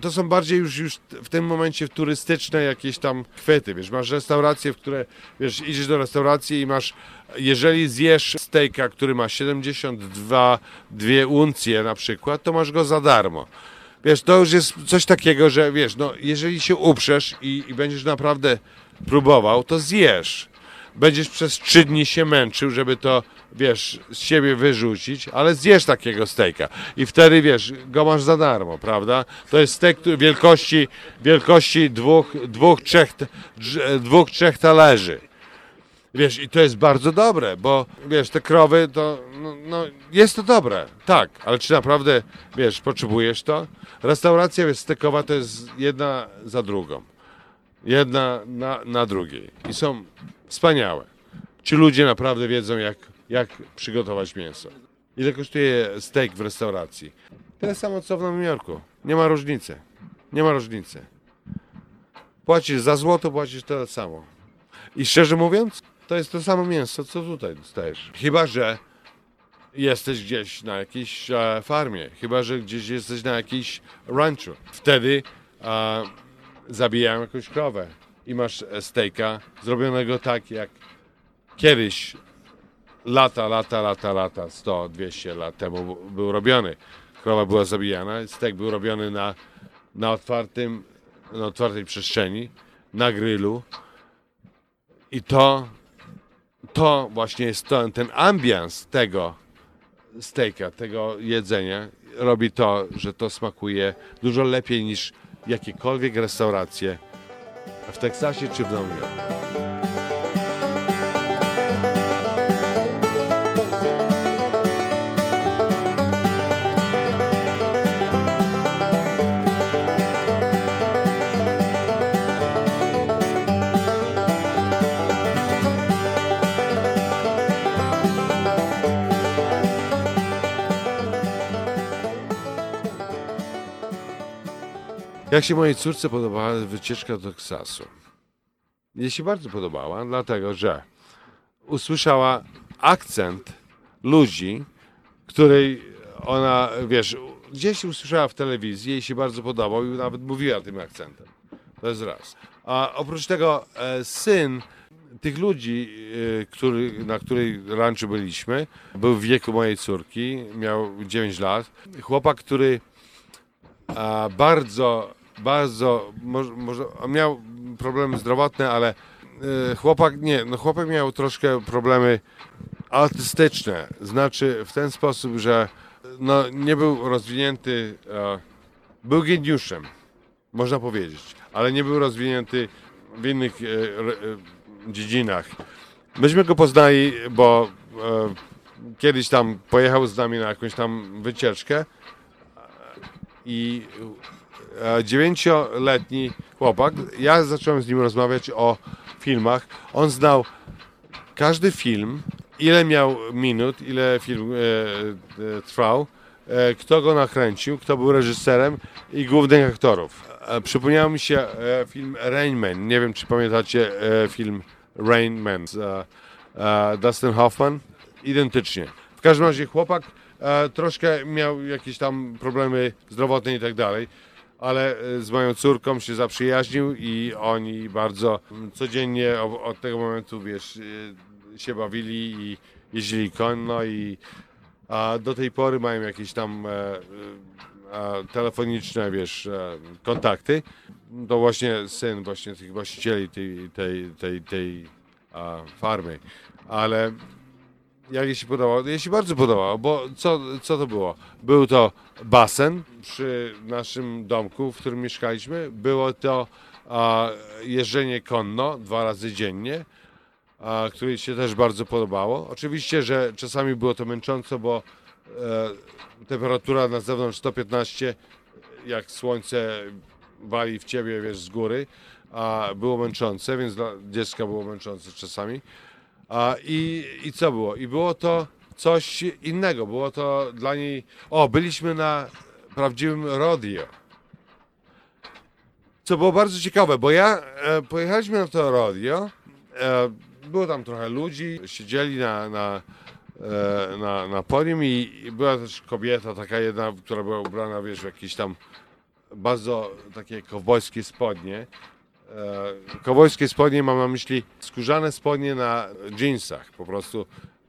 to są bardziej już, już w tym momencie turystyczne jakieś tam chwyty, wiesz, masz restauracje, w które, wiesz, idziesz do restauracji i masz, jeżeli zjesz steaka, który ma 72 dwie uncje na przykład, to masz go za darmo. Wiesz, to już jest coś takiego, że wiesz, no jeżeli się uprzesz i, i będziesz naprawdę próbował, to zjesz. Będziesz przez trzy dni się męczył, żeby to, wiesz, z siebie wyrzucić, ale zjesz takiego stejka. I wtedy, wiesz, go masz za darmo, prawda? To jest który- wielkości, wielkości dwóch, dwóch, trzech, dwóch, trzech talerzy. Wiesz, i to jest bardzo dobre, bo wiesz, te krowy to, no, no jest to dobre, tak, ale czy naprawdę, wiesz, potrzebujesz to? Restauracja, wiesz, stekowa to jest jedna za drugą. Jedna na, na drugiej. I są wspaniałe. Ci ludzie naprawdę wiedzą, jak, jak przygotować mięso. Ile kosztuje steak w restauracji? Tyle samo, co w Nowym Jorku. Nie ma różnicy. Nie ma różnicy. Płacisz za złoto, płacisz tyle samo. I szczerze mówiąc, to jest to samo mięso, co tutaj dostajesz. Chyba, że jesteś gdzieś na jakiejś e, farmie, chyba, że gdzieś jesteś na jakiejś ranchu. Wtedy e, zabijają jakąś krowę i masz e, steaka zrobionego tak, jak kiedyś lata, lata, lata, lata, 100, 200 lat temu był robiony. Krowa była zabijana, steak był robiony na, na otwartym, na otwartej przestrzeni, na grillu. I to, to właśnie jest to, ten ambians tego steaka, tego jedzenia robi to, że to smakuje dużo lepiej niż jakiekolwiek restauracje w Teksasie czy w Nowym Jorku. Jak się mojej córce podobała wycieczka do Teksasu? Jej się bardzo podobała, dlatego że usłyszała akcent ludzi, której ona, wiesz, gdzieś usłyszała w telewizji, jej się bardzo podobał i nawet mówiła tym akcentem. To jest raz. A oprócz tego e, syn tych ludzi, e, który, na której ranczu byliśmy, był w wieku mojej córki, miał 9 lat. Chłopak, który a, bardzo, bardzo, może, może miał problemy zdrowotne, ale e, chłopak, nie, no chłopak miał troszkę problemy autystyczne. Znaczy w ten sposób, że no, nie był rozwinięty, e, był geniuszem, można powiedzieć, ale nie był rozwinięty w innych e, e, dziedzinach. Myśmy go poznali, bo e, kiedyś tam pojechał z nami na jakąś tam wycieczkę i dziewięcioletni chłopak, ja zacząłem z nim rozmawiać o filmach. On znał każdy film, ile miał minut, ile film e, e, trwał, e, kto go nakręcił, kto był reżyserem i głównych aktorów. E, przypomniał mi się e, film Rain Man. Nie wiem, czy pamiętacie e, film Rain Man z e, e, Dustin Hoffman. Identycznie. W każdym razie chłopak e, troszkę miał jakieś tam problemy zdrowotne i tak dalej. Ale e, z moją córką się zaprzyjaźnił i oni bardzo codziennie od tego momentu, wiesz, e, się bawili i jeździli konno i a do tej pory mają jakieś tam e, e, telefoniczne, wiesz, e, kontakty. To właśnie syn właśnie tych właścicieli tej, tej, tej, tej farmy. Ale jak się podobało? Jej się bardzo podobało, bo co, co to było? Był to basen przy naszym domku, w którym mieszkaliśmy. Było to a, jeżdżenie konno dwa razy dziennie, a, które się też bardzo podobało. Oczywiście, że czasami było to męczące, bo e, temperatura na zewnątrz 115, jak słońce wali w ciebie, wiesz, z góry, a było męczące, więc dla dziecka było męczące czasami. A, i, I co było? I było to coś innego. Było to dla niej. O, byliśmy na prawdziwym rodeo. Co było bardzo ciekawe, bo ja e, pojechaliśmy na to rodeo. E, było tam trochę ludzi, siedzieli na, na, e, na, na podium i, i była też kobieta, taka jedna, która była ubrana, wiesz, w jakieś tam bardzo takie kowbojskie spodnie. E, Kowbojskie spodnie mam na myśli skórzane spodnie na jeansach, po prostu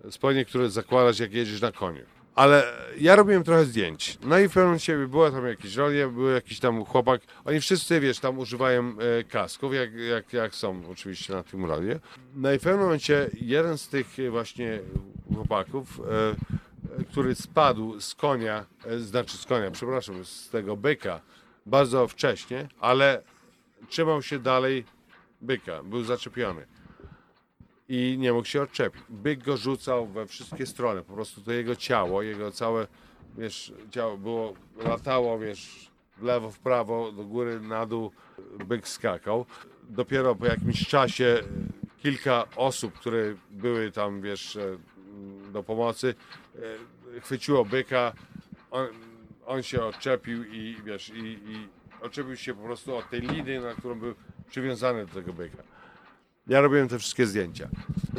spodnie, które zakładasz jak jedziesz na koniu. Ale ja robiłem trochę zdjęć. No i w pewnym momencie było tam jakieś rolie, był jakiś tam chłopak. Oni wszyscy, wiesz, tam używają e, kasków, jak, jak, jak są oczywiście na tym rolie. No i w pewnym momencie jeden z tych e, właśnie chłopaków, który spadł z konia, znaczy z konia, przepraszam, z tego byka, bardzo wcześnie, ale trzymał się dalej byka, był zaczepiony i nie mógł się odczepić. Byk go rzucał we wszystkie strony, po prostu to jego ciało, jego całe, wiesz, ciało było, latało, wiesz, w lewo, w prawo, do góry, na dół, byk skakał. Dopiero po jakimś czasie kilka osób, które były tam, wiesz, e, do pomocy, e, chwyciło byka, on, on się odczepił i, wiesz, i, i odczepił się po prostu od tej liny, na którą był przywiązany do tego byka. Ja robiłem te wszystkie zdjęcia.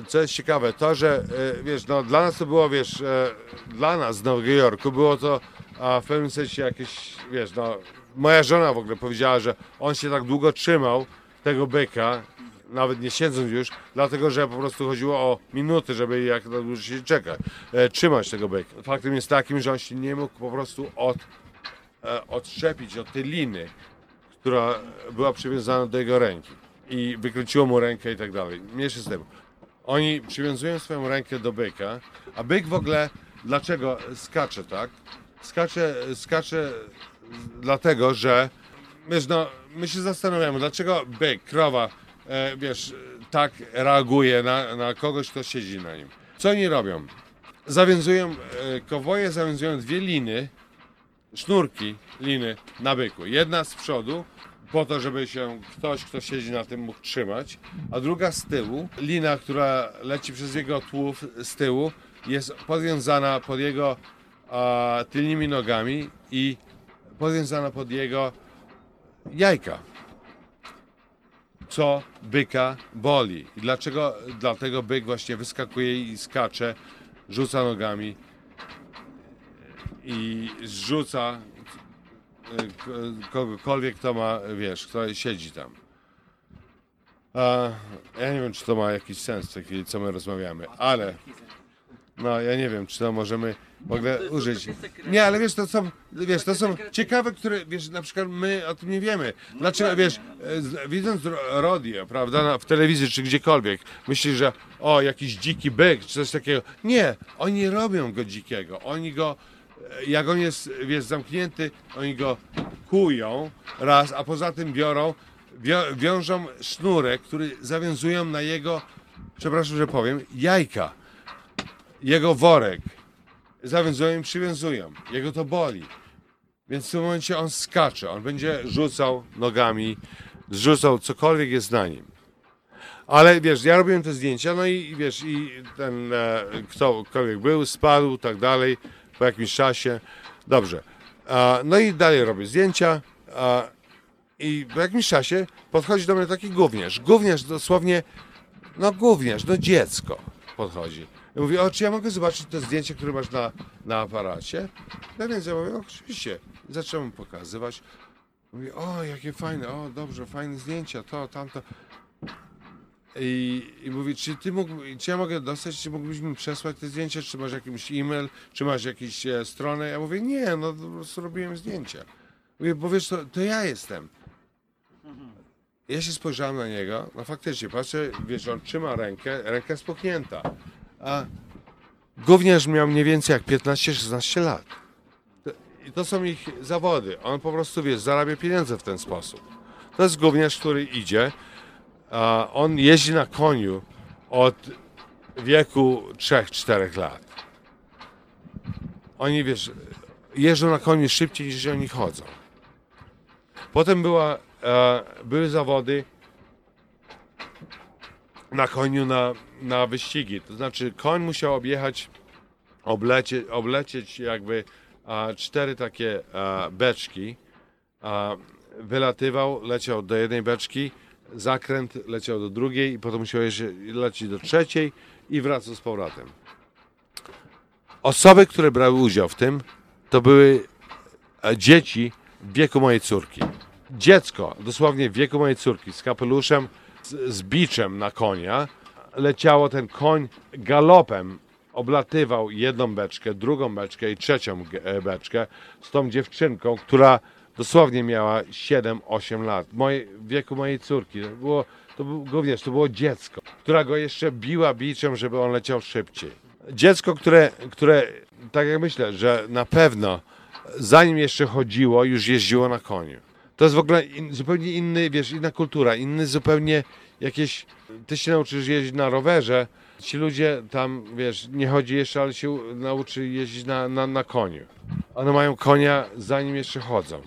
Co jest ciekawe, to, że e, wiesz, no dla nas to było, wiesz, e, dla nas z Nowego Jorku było to a w pewnym sensie jakieś, wiesz, no moja żona w ogóle powiedziała, że on się tak długo trzymał tego byka, nawet nie siedząc już, dlatego że po prostu chodziło o minuty, żeby jak na dłużej się czekać, e, trzymać tego byka. Faktem jest takim, że on się nie mógł po prostu od, odczepić od tej liny, która była przywiązana do jego ręki i wykręciło mu rękę i tak dalej. Mniejszy z tym. Oni przywiązują swoją rękę do byka, a byk w ogóle dlaczego skacze, tak? Skacze, skacze dlatego, że wiesz, no, my się zastanawiamy, dlaczego byk, krowa, e, wiesz, tak reaguje na, na kogoś, kto siedzi na nim. Co oni robią? Zawiązują, e, kowoje zawiązują dwie liny, sznurki liny na byku. Jedna z przodu, po to, żeby się ktoś, kto siedzi na tym, mógł trzymać, a druga z tyłu, lina, która leci przez jego tułów z tyłu, jest podwiązana pod jego tylnymi nogami i podwiązana pod jego jajka. Co byka boli. Dlaczego? Dlatego byk właśnie wyskakuje i skacze, rzuca nogami i zrzuca k- kogokolwiek, kto ma, wiesz, kto siedzi tam. A, ja nie wiem, czy to ma jakiś sens w tej chwili, co my rozmawiamy, ale no, ja nie wiem, czy to możemy w ogóle użyć. Nie, ale wiesz, to są, wiesz, to są ciekawe, które, wiesz, na przykład my o tym nie wiemy. Dlaczego, wiesz, e, z- widząc rodeo, prawda, w telewizji czy gdziekolwiek, myślisz, że o, jakiś dziki byk, czy coś takiego. Nie, oni robią go dzikiego, oni go, e, jak on jest, zamknięty, oni go kują raz, a poza tym biorą, wiążą sznurek, który zawiązują na jego, przepraszam, że powiem, jajka jego worek. Zawiązują i przywiązują. Jego to boli. Więc w tym momencie on skacze. On będzie rzucał nogami, zrzucał cokolwiek jest na nim. Ale wiesz, ja robiłem te zdjęcia, no i wiesz, i ten e, ktokolwiek był, spadł, tak dalej, po jakimś czasie. Dobrze. No i dalej robię zdjęcia. I po jakimś czasie podchodzi do mnie taki gówniarz. Gówniarz dosłownie no gówniarz, no dziecko podchodzi. I mówi, o czy ja mogę zobaczyć te zdjęcie, które masz na, na aparacie? No więc ja mówię, oczywiście. Zacząłem pokazywać. Mówi, o, jakie fajne, o, dobrze, fajne zdjęcia, to, tamto. I, I mówi, czy ty mógł, czy ja mogę dostać, czy mógłbyś mi przesłać te zdjęcia, czy masz jakiś e-mail, czy masz jakąś e, stronę? Ja mówię, nie, no po prostu robiłem zdjęcia. Mówię, bo wiesz, to, to ja jestem. Ja się spojrzałem na niego, no faktycznie, patrzę, wiesz, on trzyma rękę, ręka spuchnięta. A gówniarz miał mniej więcej jak 15-16 lat. I to są ich zawody. On po prostu, wiesz, zarabia pieniądze w ten sposób. To jest gówniarz, który idzie, on jeździ na koniu od wieku 3-4 lat. Oni, wiesz, jeżdżą na koniu szybciej niż oni chodzą. Potem była, e, były zawody na koniu na, na wyścigi. To znaczy koń musiał objechać, oblecieć, jakby a, cztery takie a, beczki. A, wylatywał, leciał do jednej beczki, zakręt leciał do drugiej i potem musiał jeszcze lecieć do trzeciej i wracał z powrotem. Osoby, które brały udział w tym, to były e, dzieci w wieku mojej córki. Dziecko, dosłownie w wieku mojej córki, z kapeluszem, z, z biczem na konia, leciało ten koń galopem, oblatywał jedną beczkę, drugą beczkę i trzecią e, beczkę z tą dziewczynką, która dosłownie miała 7-8 lat. Moje, w wieku mojej córki. To było, to to było dziecko, która go jeszcze biła biczem, żeby on leciał szybciej. Dziecko, które, które tak jak myślę, że na pewno zanim jeszcze chodziło, już jeździło na koniu. To jest w ogóle in, zupełnie inny, wiesz, inna kultura, inny zupełnie jakieś... Ty się nauczysz jeździć na rowerze, ci ludzie tam, wiesz, nie chodzi jeszcze, ale się nauczy jeździć na, na, na koniu. One mają konia zanim jeszcze chodzą.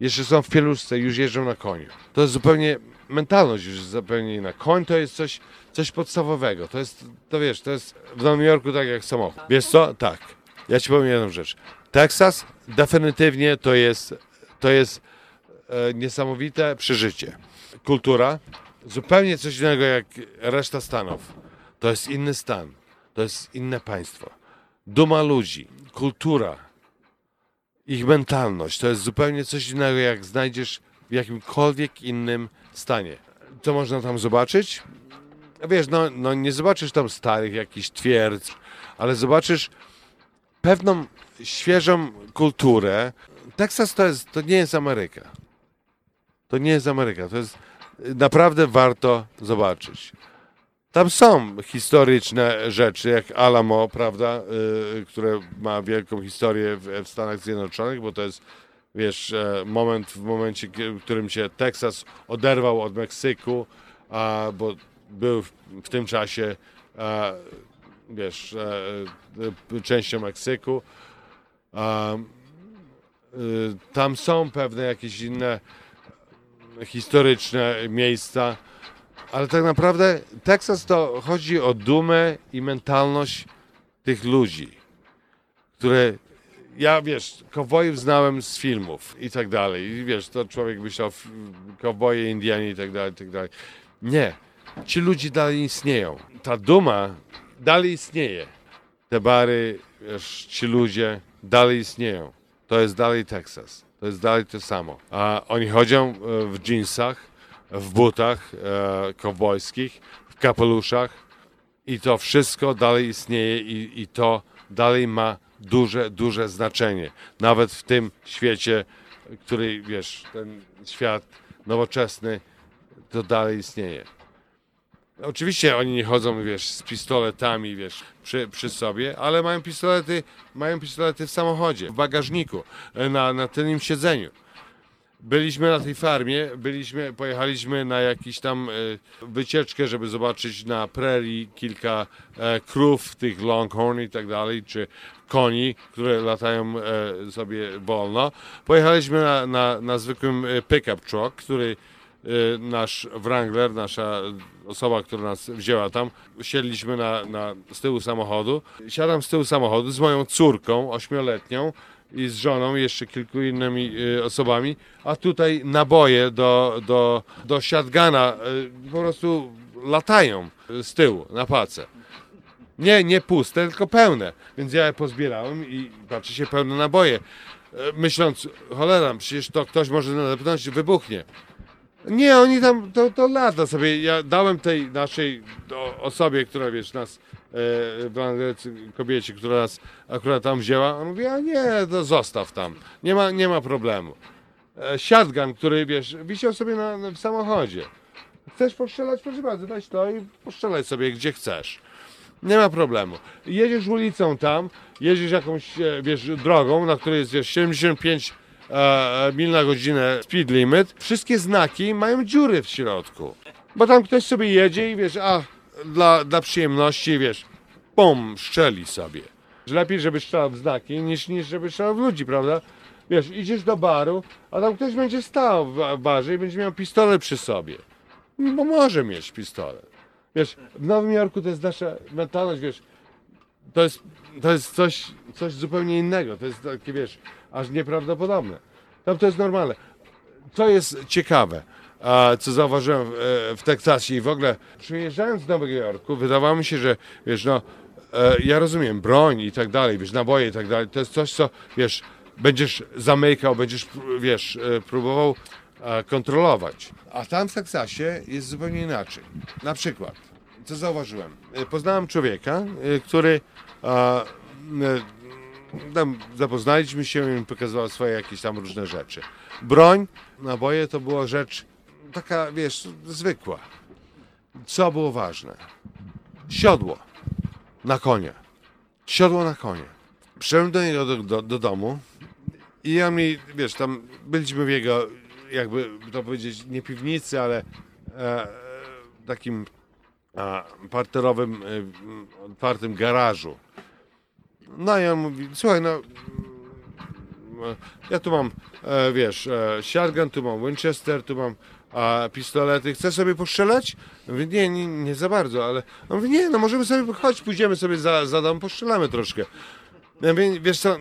Jeszcze są w pieluszce, już jeżdżą na koniu. To jest zupełnie, mentalność już zupełnie inna. Koń to jest coś, coś podstawowego. To jest, to wiesz, to jest w Nowym Jorku tak jak samochód. Wiesz co? Tak. Ja ci powiem jedną rzecz. Teksas definitywnie to jest, to jest e, niesamowite przeżycie. Kultura, zupełnie coś innego jak reszta Stanów. To jest inny stan, to jest inne państwo. Duma ludzi, kultura, ich mentalność, to jest zupełnie coś innego jak znajdziesz w jakimkolwiek innym stanie. Co można tam zobaczyć? Wiesz, no, no nie zobaczysz tam starych jakichś twierdz, ale zobaczysz pewną świeżą kulturę. Teksas to, jest, to nie jest Ameryka. To nie jest Ameryka. To jest naprawdę warto zobaczyć. Tam są historyczne rzeczy, jak Alamo, prawda, y, które ma wielką historię w, w Stanach Zjednoczonych, bo to jest, wiesz, e, moment, w momencie, w którym się Teksas oderwał od Meksyku, a, bo był w, w tym czasie, a, wiesz, e, e, częścią Meksyku. A, y, tam są pewne jakieś inne historyczne miejsca, ale tak naprawdę Teksas to chodzi o dumę i mentalność tych ludzi, które ja wiesz, kowbojów znałem z filmów i tak dalej. I wiesz, to człowiek myślał kowboje, Indianie i tak dalej, i tak dalej. Nie. Ci ludzie dalej istnieją. Ta duma dalej istnieje. Te bary, wiesz, ci ludzie dalej istnieją. To jest dalej Teksas. To jest dalej to samo. A oni chodzą e, w dżinsach, w butach e, kowbojskich, w kapeluszach i to wszystko dalej istnieje i, i to dalej ma duże, duże znaczenie. Nawet w tym świecie, który, wiesz, ten świat nowoczesny, to dalej istnieje. Oczywiście oni nie chodzą, wiesz, z pistoletami, wiesz, przy, przy sobie, ale mają pistolety, mają pistolety w samochodzie, w bagażniku, e, na, na tylnym siedzeniu. Byliśmy na tej farmie, byliśmy, pojechaliśmy na jakiś tam e, wycieczkę, żeby zobaczyć na prerii kilka e, krów, tych longhorn i tak dalej, czy koni, które latają e, sobie wolno. Pojechaliśmy na, na, na zwykłym pick-up truck, który nasz Wrangler, nasza osoba, która nas wzięła tam, siedliśmy na, na, z tyłu samochodu. Siadam z tyłu samochodu z moją córką, ośmioletnią, i z żoną, jeszcze kilku innymi y, osobami, a tutaj naboje do, do, do shotguna y, po prostu latają z tyłu na pace. Nie, nie puste, tylko pełne. Więc ja je pozbierałem i patrzę się pełne naboje. myśląc, cholera, przecież to ktoś może nadepnąć, wybuchnie. Nie, oni tam, to, to lata sobie. Ja dałem tej naszej osobie, która wiesz, nas, e, Bangladesz, kobiecie, która nas akurat tam wzięła, on mówi, a nie, to zostaw tam, nie ma, nie ma problemu. E, który wiesz, wisiał sobie na, na, w samochodzie. Chcesz postrzelać, proszę bardzo, weź to i postrzelaj sobie gdzie chcesz. Nie ma problemu. Jedziesz ulicą tam, jedziesz jakąś, e, wiesz, drogą, na której jest, wiesz, 75 e, mil na godzinę speed limit. Wszystkie znaki mają dziury w środku. Bo tam ktoś sobie jedzie i wiesz, a, dla, dla przyjemności, wiesz, pum, strzeli sobie. Lepiej, żeby strzelał w znaki, niż, niż żeby strzelał w ludzi, prawda? Wiesz, idziesz do baru, a tam ktoś będzie stał w barze i będzie miał pistolet przy sobie. Bo może mieć pistolet. Wiesz, w Nowym Jorku to jest nasza mentalność, wiesz, to jest, to jest coś, coś zupełnie innego. To jest takie, wiesz, aż nieprawdopodobne. Tam to jest normalne. Co jest ciekawe, co zauważyłem w, e, w Teksasie i w ogóle przyjeżdżając z Nowego Jorku, wydawało mi się, że wiesz, no, e, ja rozumiem, broń i tak dalej, wiesz, naboje i tak dalej, to jest coś, co, wiesz, będziesz zamykał, będziesz, wiesz, e, próbował kontrolować. A tam w Teksasie jest zupełnie inaczej. Na przykład, co zauważyłem? Poznałem człowieka, który tam zapoznaliśmy się i pokazywał swoje jakieś tam różne rzeczy. Broń, naboje to była rzecz taka, wiesz, zwykła. Co było ważne? Siodło na konia. Siodło na konie. Przyszedłem do niego do, do, do domu i on mi, wiesz, tam byliśmy w jego, jakby to powiedzieć, nie piwnicy, ale e, takim a, parterowym, e, otwartym garażu. No i on mówi, słuchaj, no ja tu mam, e, wiesz, e, tu mam Winchester, tu mam pistolety, chcesz sobie postrzelać? Ja Mówię, nie, nie, nie za bardzo, ale on mówi, nie, no możemy sobie, chodź, pójdziemy sobie za, za dom, postrzelamy troszkę. Ja mówię, wiesz co,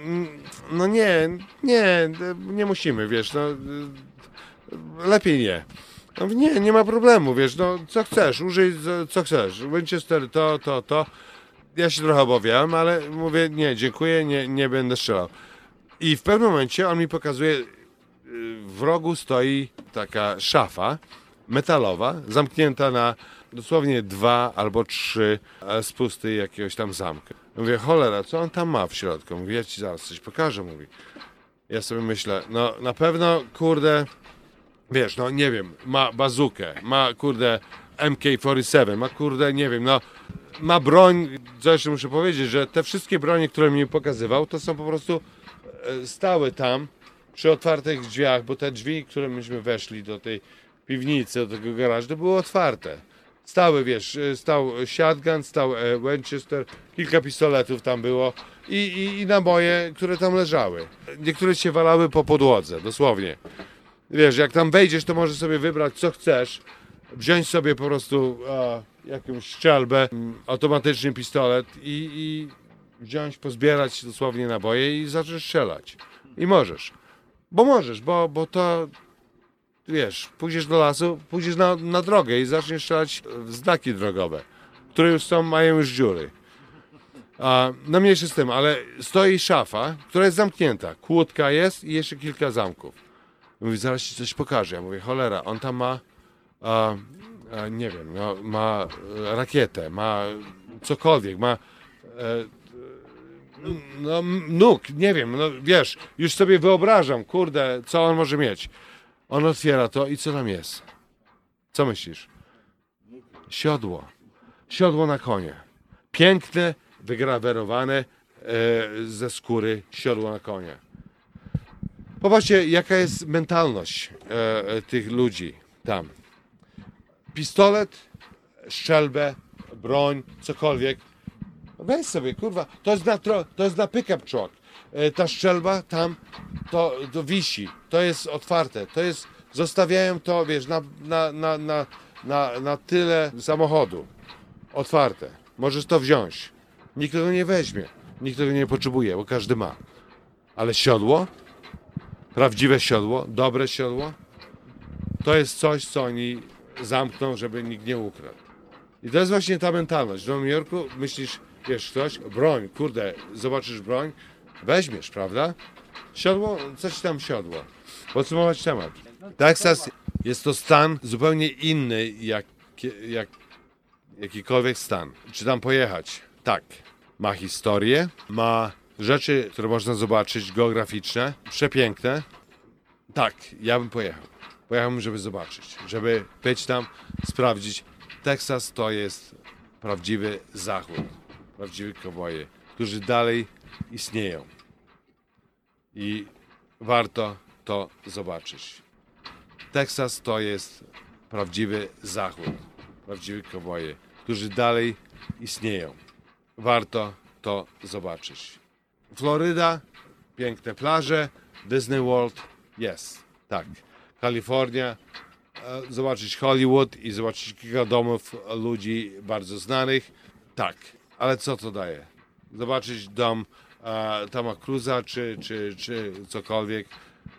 no nie, nie, nie musimy, wiesz, no lepiej nie. Mówię, nie, nie ma problemu, wiesz, no co chcesz, użyj co chcesz, Winchester to, to, to. Ja się trochę obawiałem, ale mówię, nie, dziękuję, nie, nie będę strzelał. I w pewnym momencie on mi pokazuje, y, w rogu stoi taka szafa metalowa, zamknięta na dosłownie dwa albo trzy e, spusty jakiegoś tam zamka. Mówię, cholera, co on tam ma w środku? Mówię, ja ci zaraz coś pokażę, mówi. Ja sobie myślę, no na pewno, kurde, wiesz, no nie wiem, ma bazukę, ma kurde MK-47, ma kurde, nie wiem, no ma broń, co jeszcze muszę powiedzieć, że te wszystkie bronie, które mi pokazywał, to są po prostu e, stały tam przy otwartych drzwiach, bo te drzwi, które myśmy weszli do tej piwnicy, do tego garażu, to były otwarte. Stały, wiesz, e, stał shotgun, stał e, Winchester, kilka pistoletów tam było i, i, i które tam leżały. Niektóre się walały po podłodze, dosłownie. Wiesz, jak tam wejdziesz, to możesz sobie wybrać, co chcesz. Wziąć sobie po prostu a, jakąś strzelbę, mm, automatyczny pistolet i, i wziąć, pozbierać dosłownie naboje i zacząć strzelać. I możesz. Bo możesz, bo, bo to, wiesz, pójdziesz do lasu, pójdziesz na, na drogę i zaczniesz strzelać w znaki drogowe, które już są, mają już dziury. A, no mniejszy z tym, ale stoi szafa, która jest zamknięta. Kłódka jest i jeszcze kilka zamków. Mówi, zaraz ci coś pokażę. Ja mówię, cholera, on tam ma, a, a, nie wiem, no, ma rakietę, ma cokolwiek, ma e, no, nóg, nie wiem, no wiesz, już sobie wyobrażam, kurde, co on może mieć. On otwiera to i co tam jest? Co myślisz? Siodło. Siodło na konie. Piękne, wygrawerowane e, ze skóry siodło na konie. Popatrzcie, jaka jest mentalność e, e, tych ludzi tam. Pistolet, strzelbę, broń, cokolwiek. Weź sobie, kurwa, to jest na, to jest na pick-up truck. E, ta strzelba tam, to, to wisi, to jest otwarte, to jest, zostawiają to, wiesz, na, na, na, na, na, na tyle samochodu. Otwarte. Możesz to wziąć. Nikt tego nie weźmie. Nikt tego nie potrzebuje, bo każdy ma. Ale siodło, prawdziwe siodło, dobre siodło, to jest coś, co oni zamkną, żeby nikt nie ukradł. I to jest właśnie ta mentalność. W Nowym Jorku myślisz, wiesz, ktoś, broń, kurde, zobaczysz broń, weźmiesz, prawda? Siodło? Coś tam siodło. Podsumować temat. Teksas jest to stan zupełnie inny jak, jak jakikolwiek stan. Czy tam pojechać? Tak. Ma historię, ma rzeczy, które można zobaczyć, geograficzne, przepiękne. Tak, ja bym pojechał. Pojechałbym, żeby zobaczyć, żeby być tam, sprawdzić. Teksas to jest prawdziwy zachód, prawdziwi koboje, którzy dalej istnieją. I warto to zobaczyć. Teksas to jest prawdziwy zachód, prawdziwi koboje, którzy dalej istnieją. Warto to zobaczyć. Floryda, piękne plaże, Disney World, jest, tak. Kalifornia, e, zobaczyć Hollywood i zobaczyć kilka domów ludzi bardzo znanych, tak. Ale co to daje? Zobaczyć dom e, Toma Cruza czy, czy, czy cokolwiek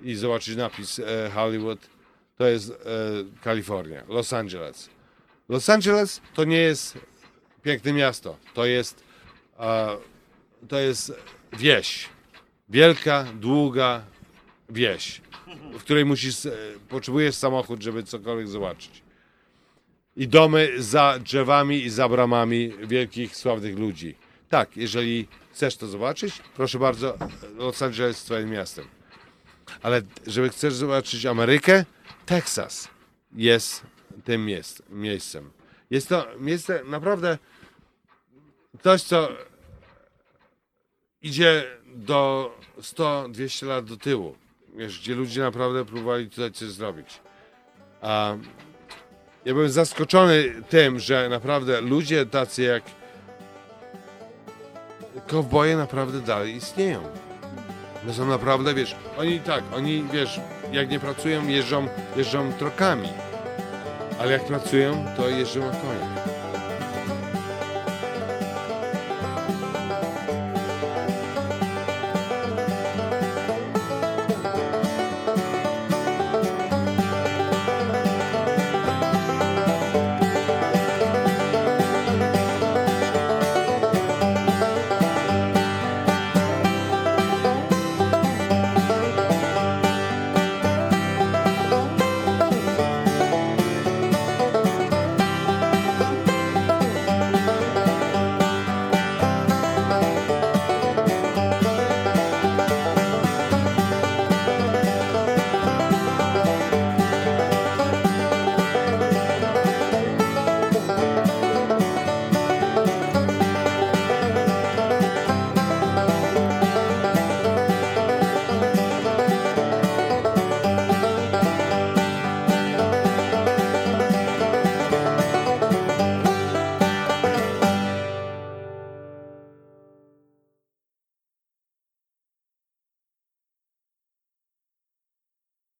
i zobaczyć napis e, Hollywood, to jest e, Kalifornia, Los Angeles. Los Angeles to nie jest piękne miasto, to jest, to jest wieś. Wielka, długa wieś, w której musisz, e, potrzebujesz samochód, żeby cokolwiek zobaczyć. I domy za drzewami i za bramami wielkich, sławnych ludzi. Tak, jeżeli chcesz to zobaczyć, proszę bardzo, Los Angeles jest twoim miastem. Ale żeby chcesz zobaczyć Amerykę, Teksas jest tym miejsc, miejscem. Jest to miejsce naprawdę coś, co idzie do 100-200 lat do tyłu. Wiesz, gdzie ludzie naprawdę próbowali tutaj coś zrobić. A ja byłem zaskoczony tym, że naprawdę ludzie tacy jak kowboje naprawdę dalej istnieją. No są naprawdę, wiesz, oni tak, oni, wiesz, jak nie pracują, jeżdżą, jeżdżą trokami. Ale jak pracują, to jeżdżą na koniach.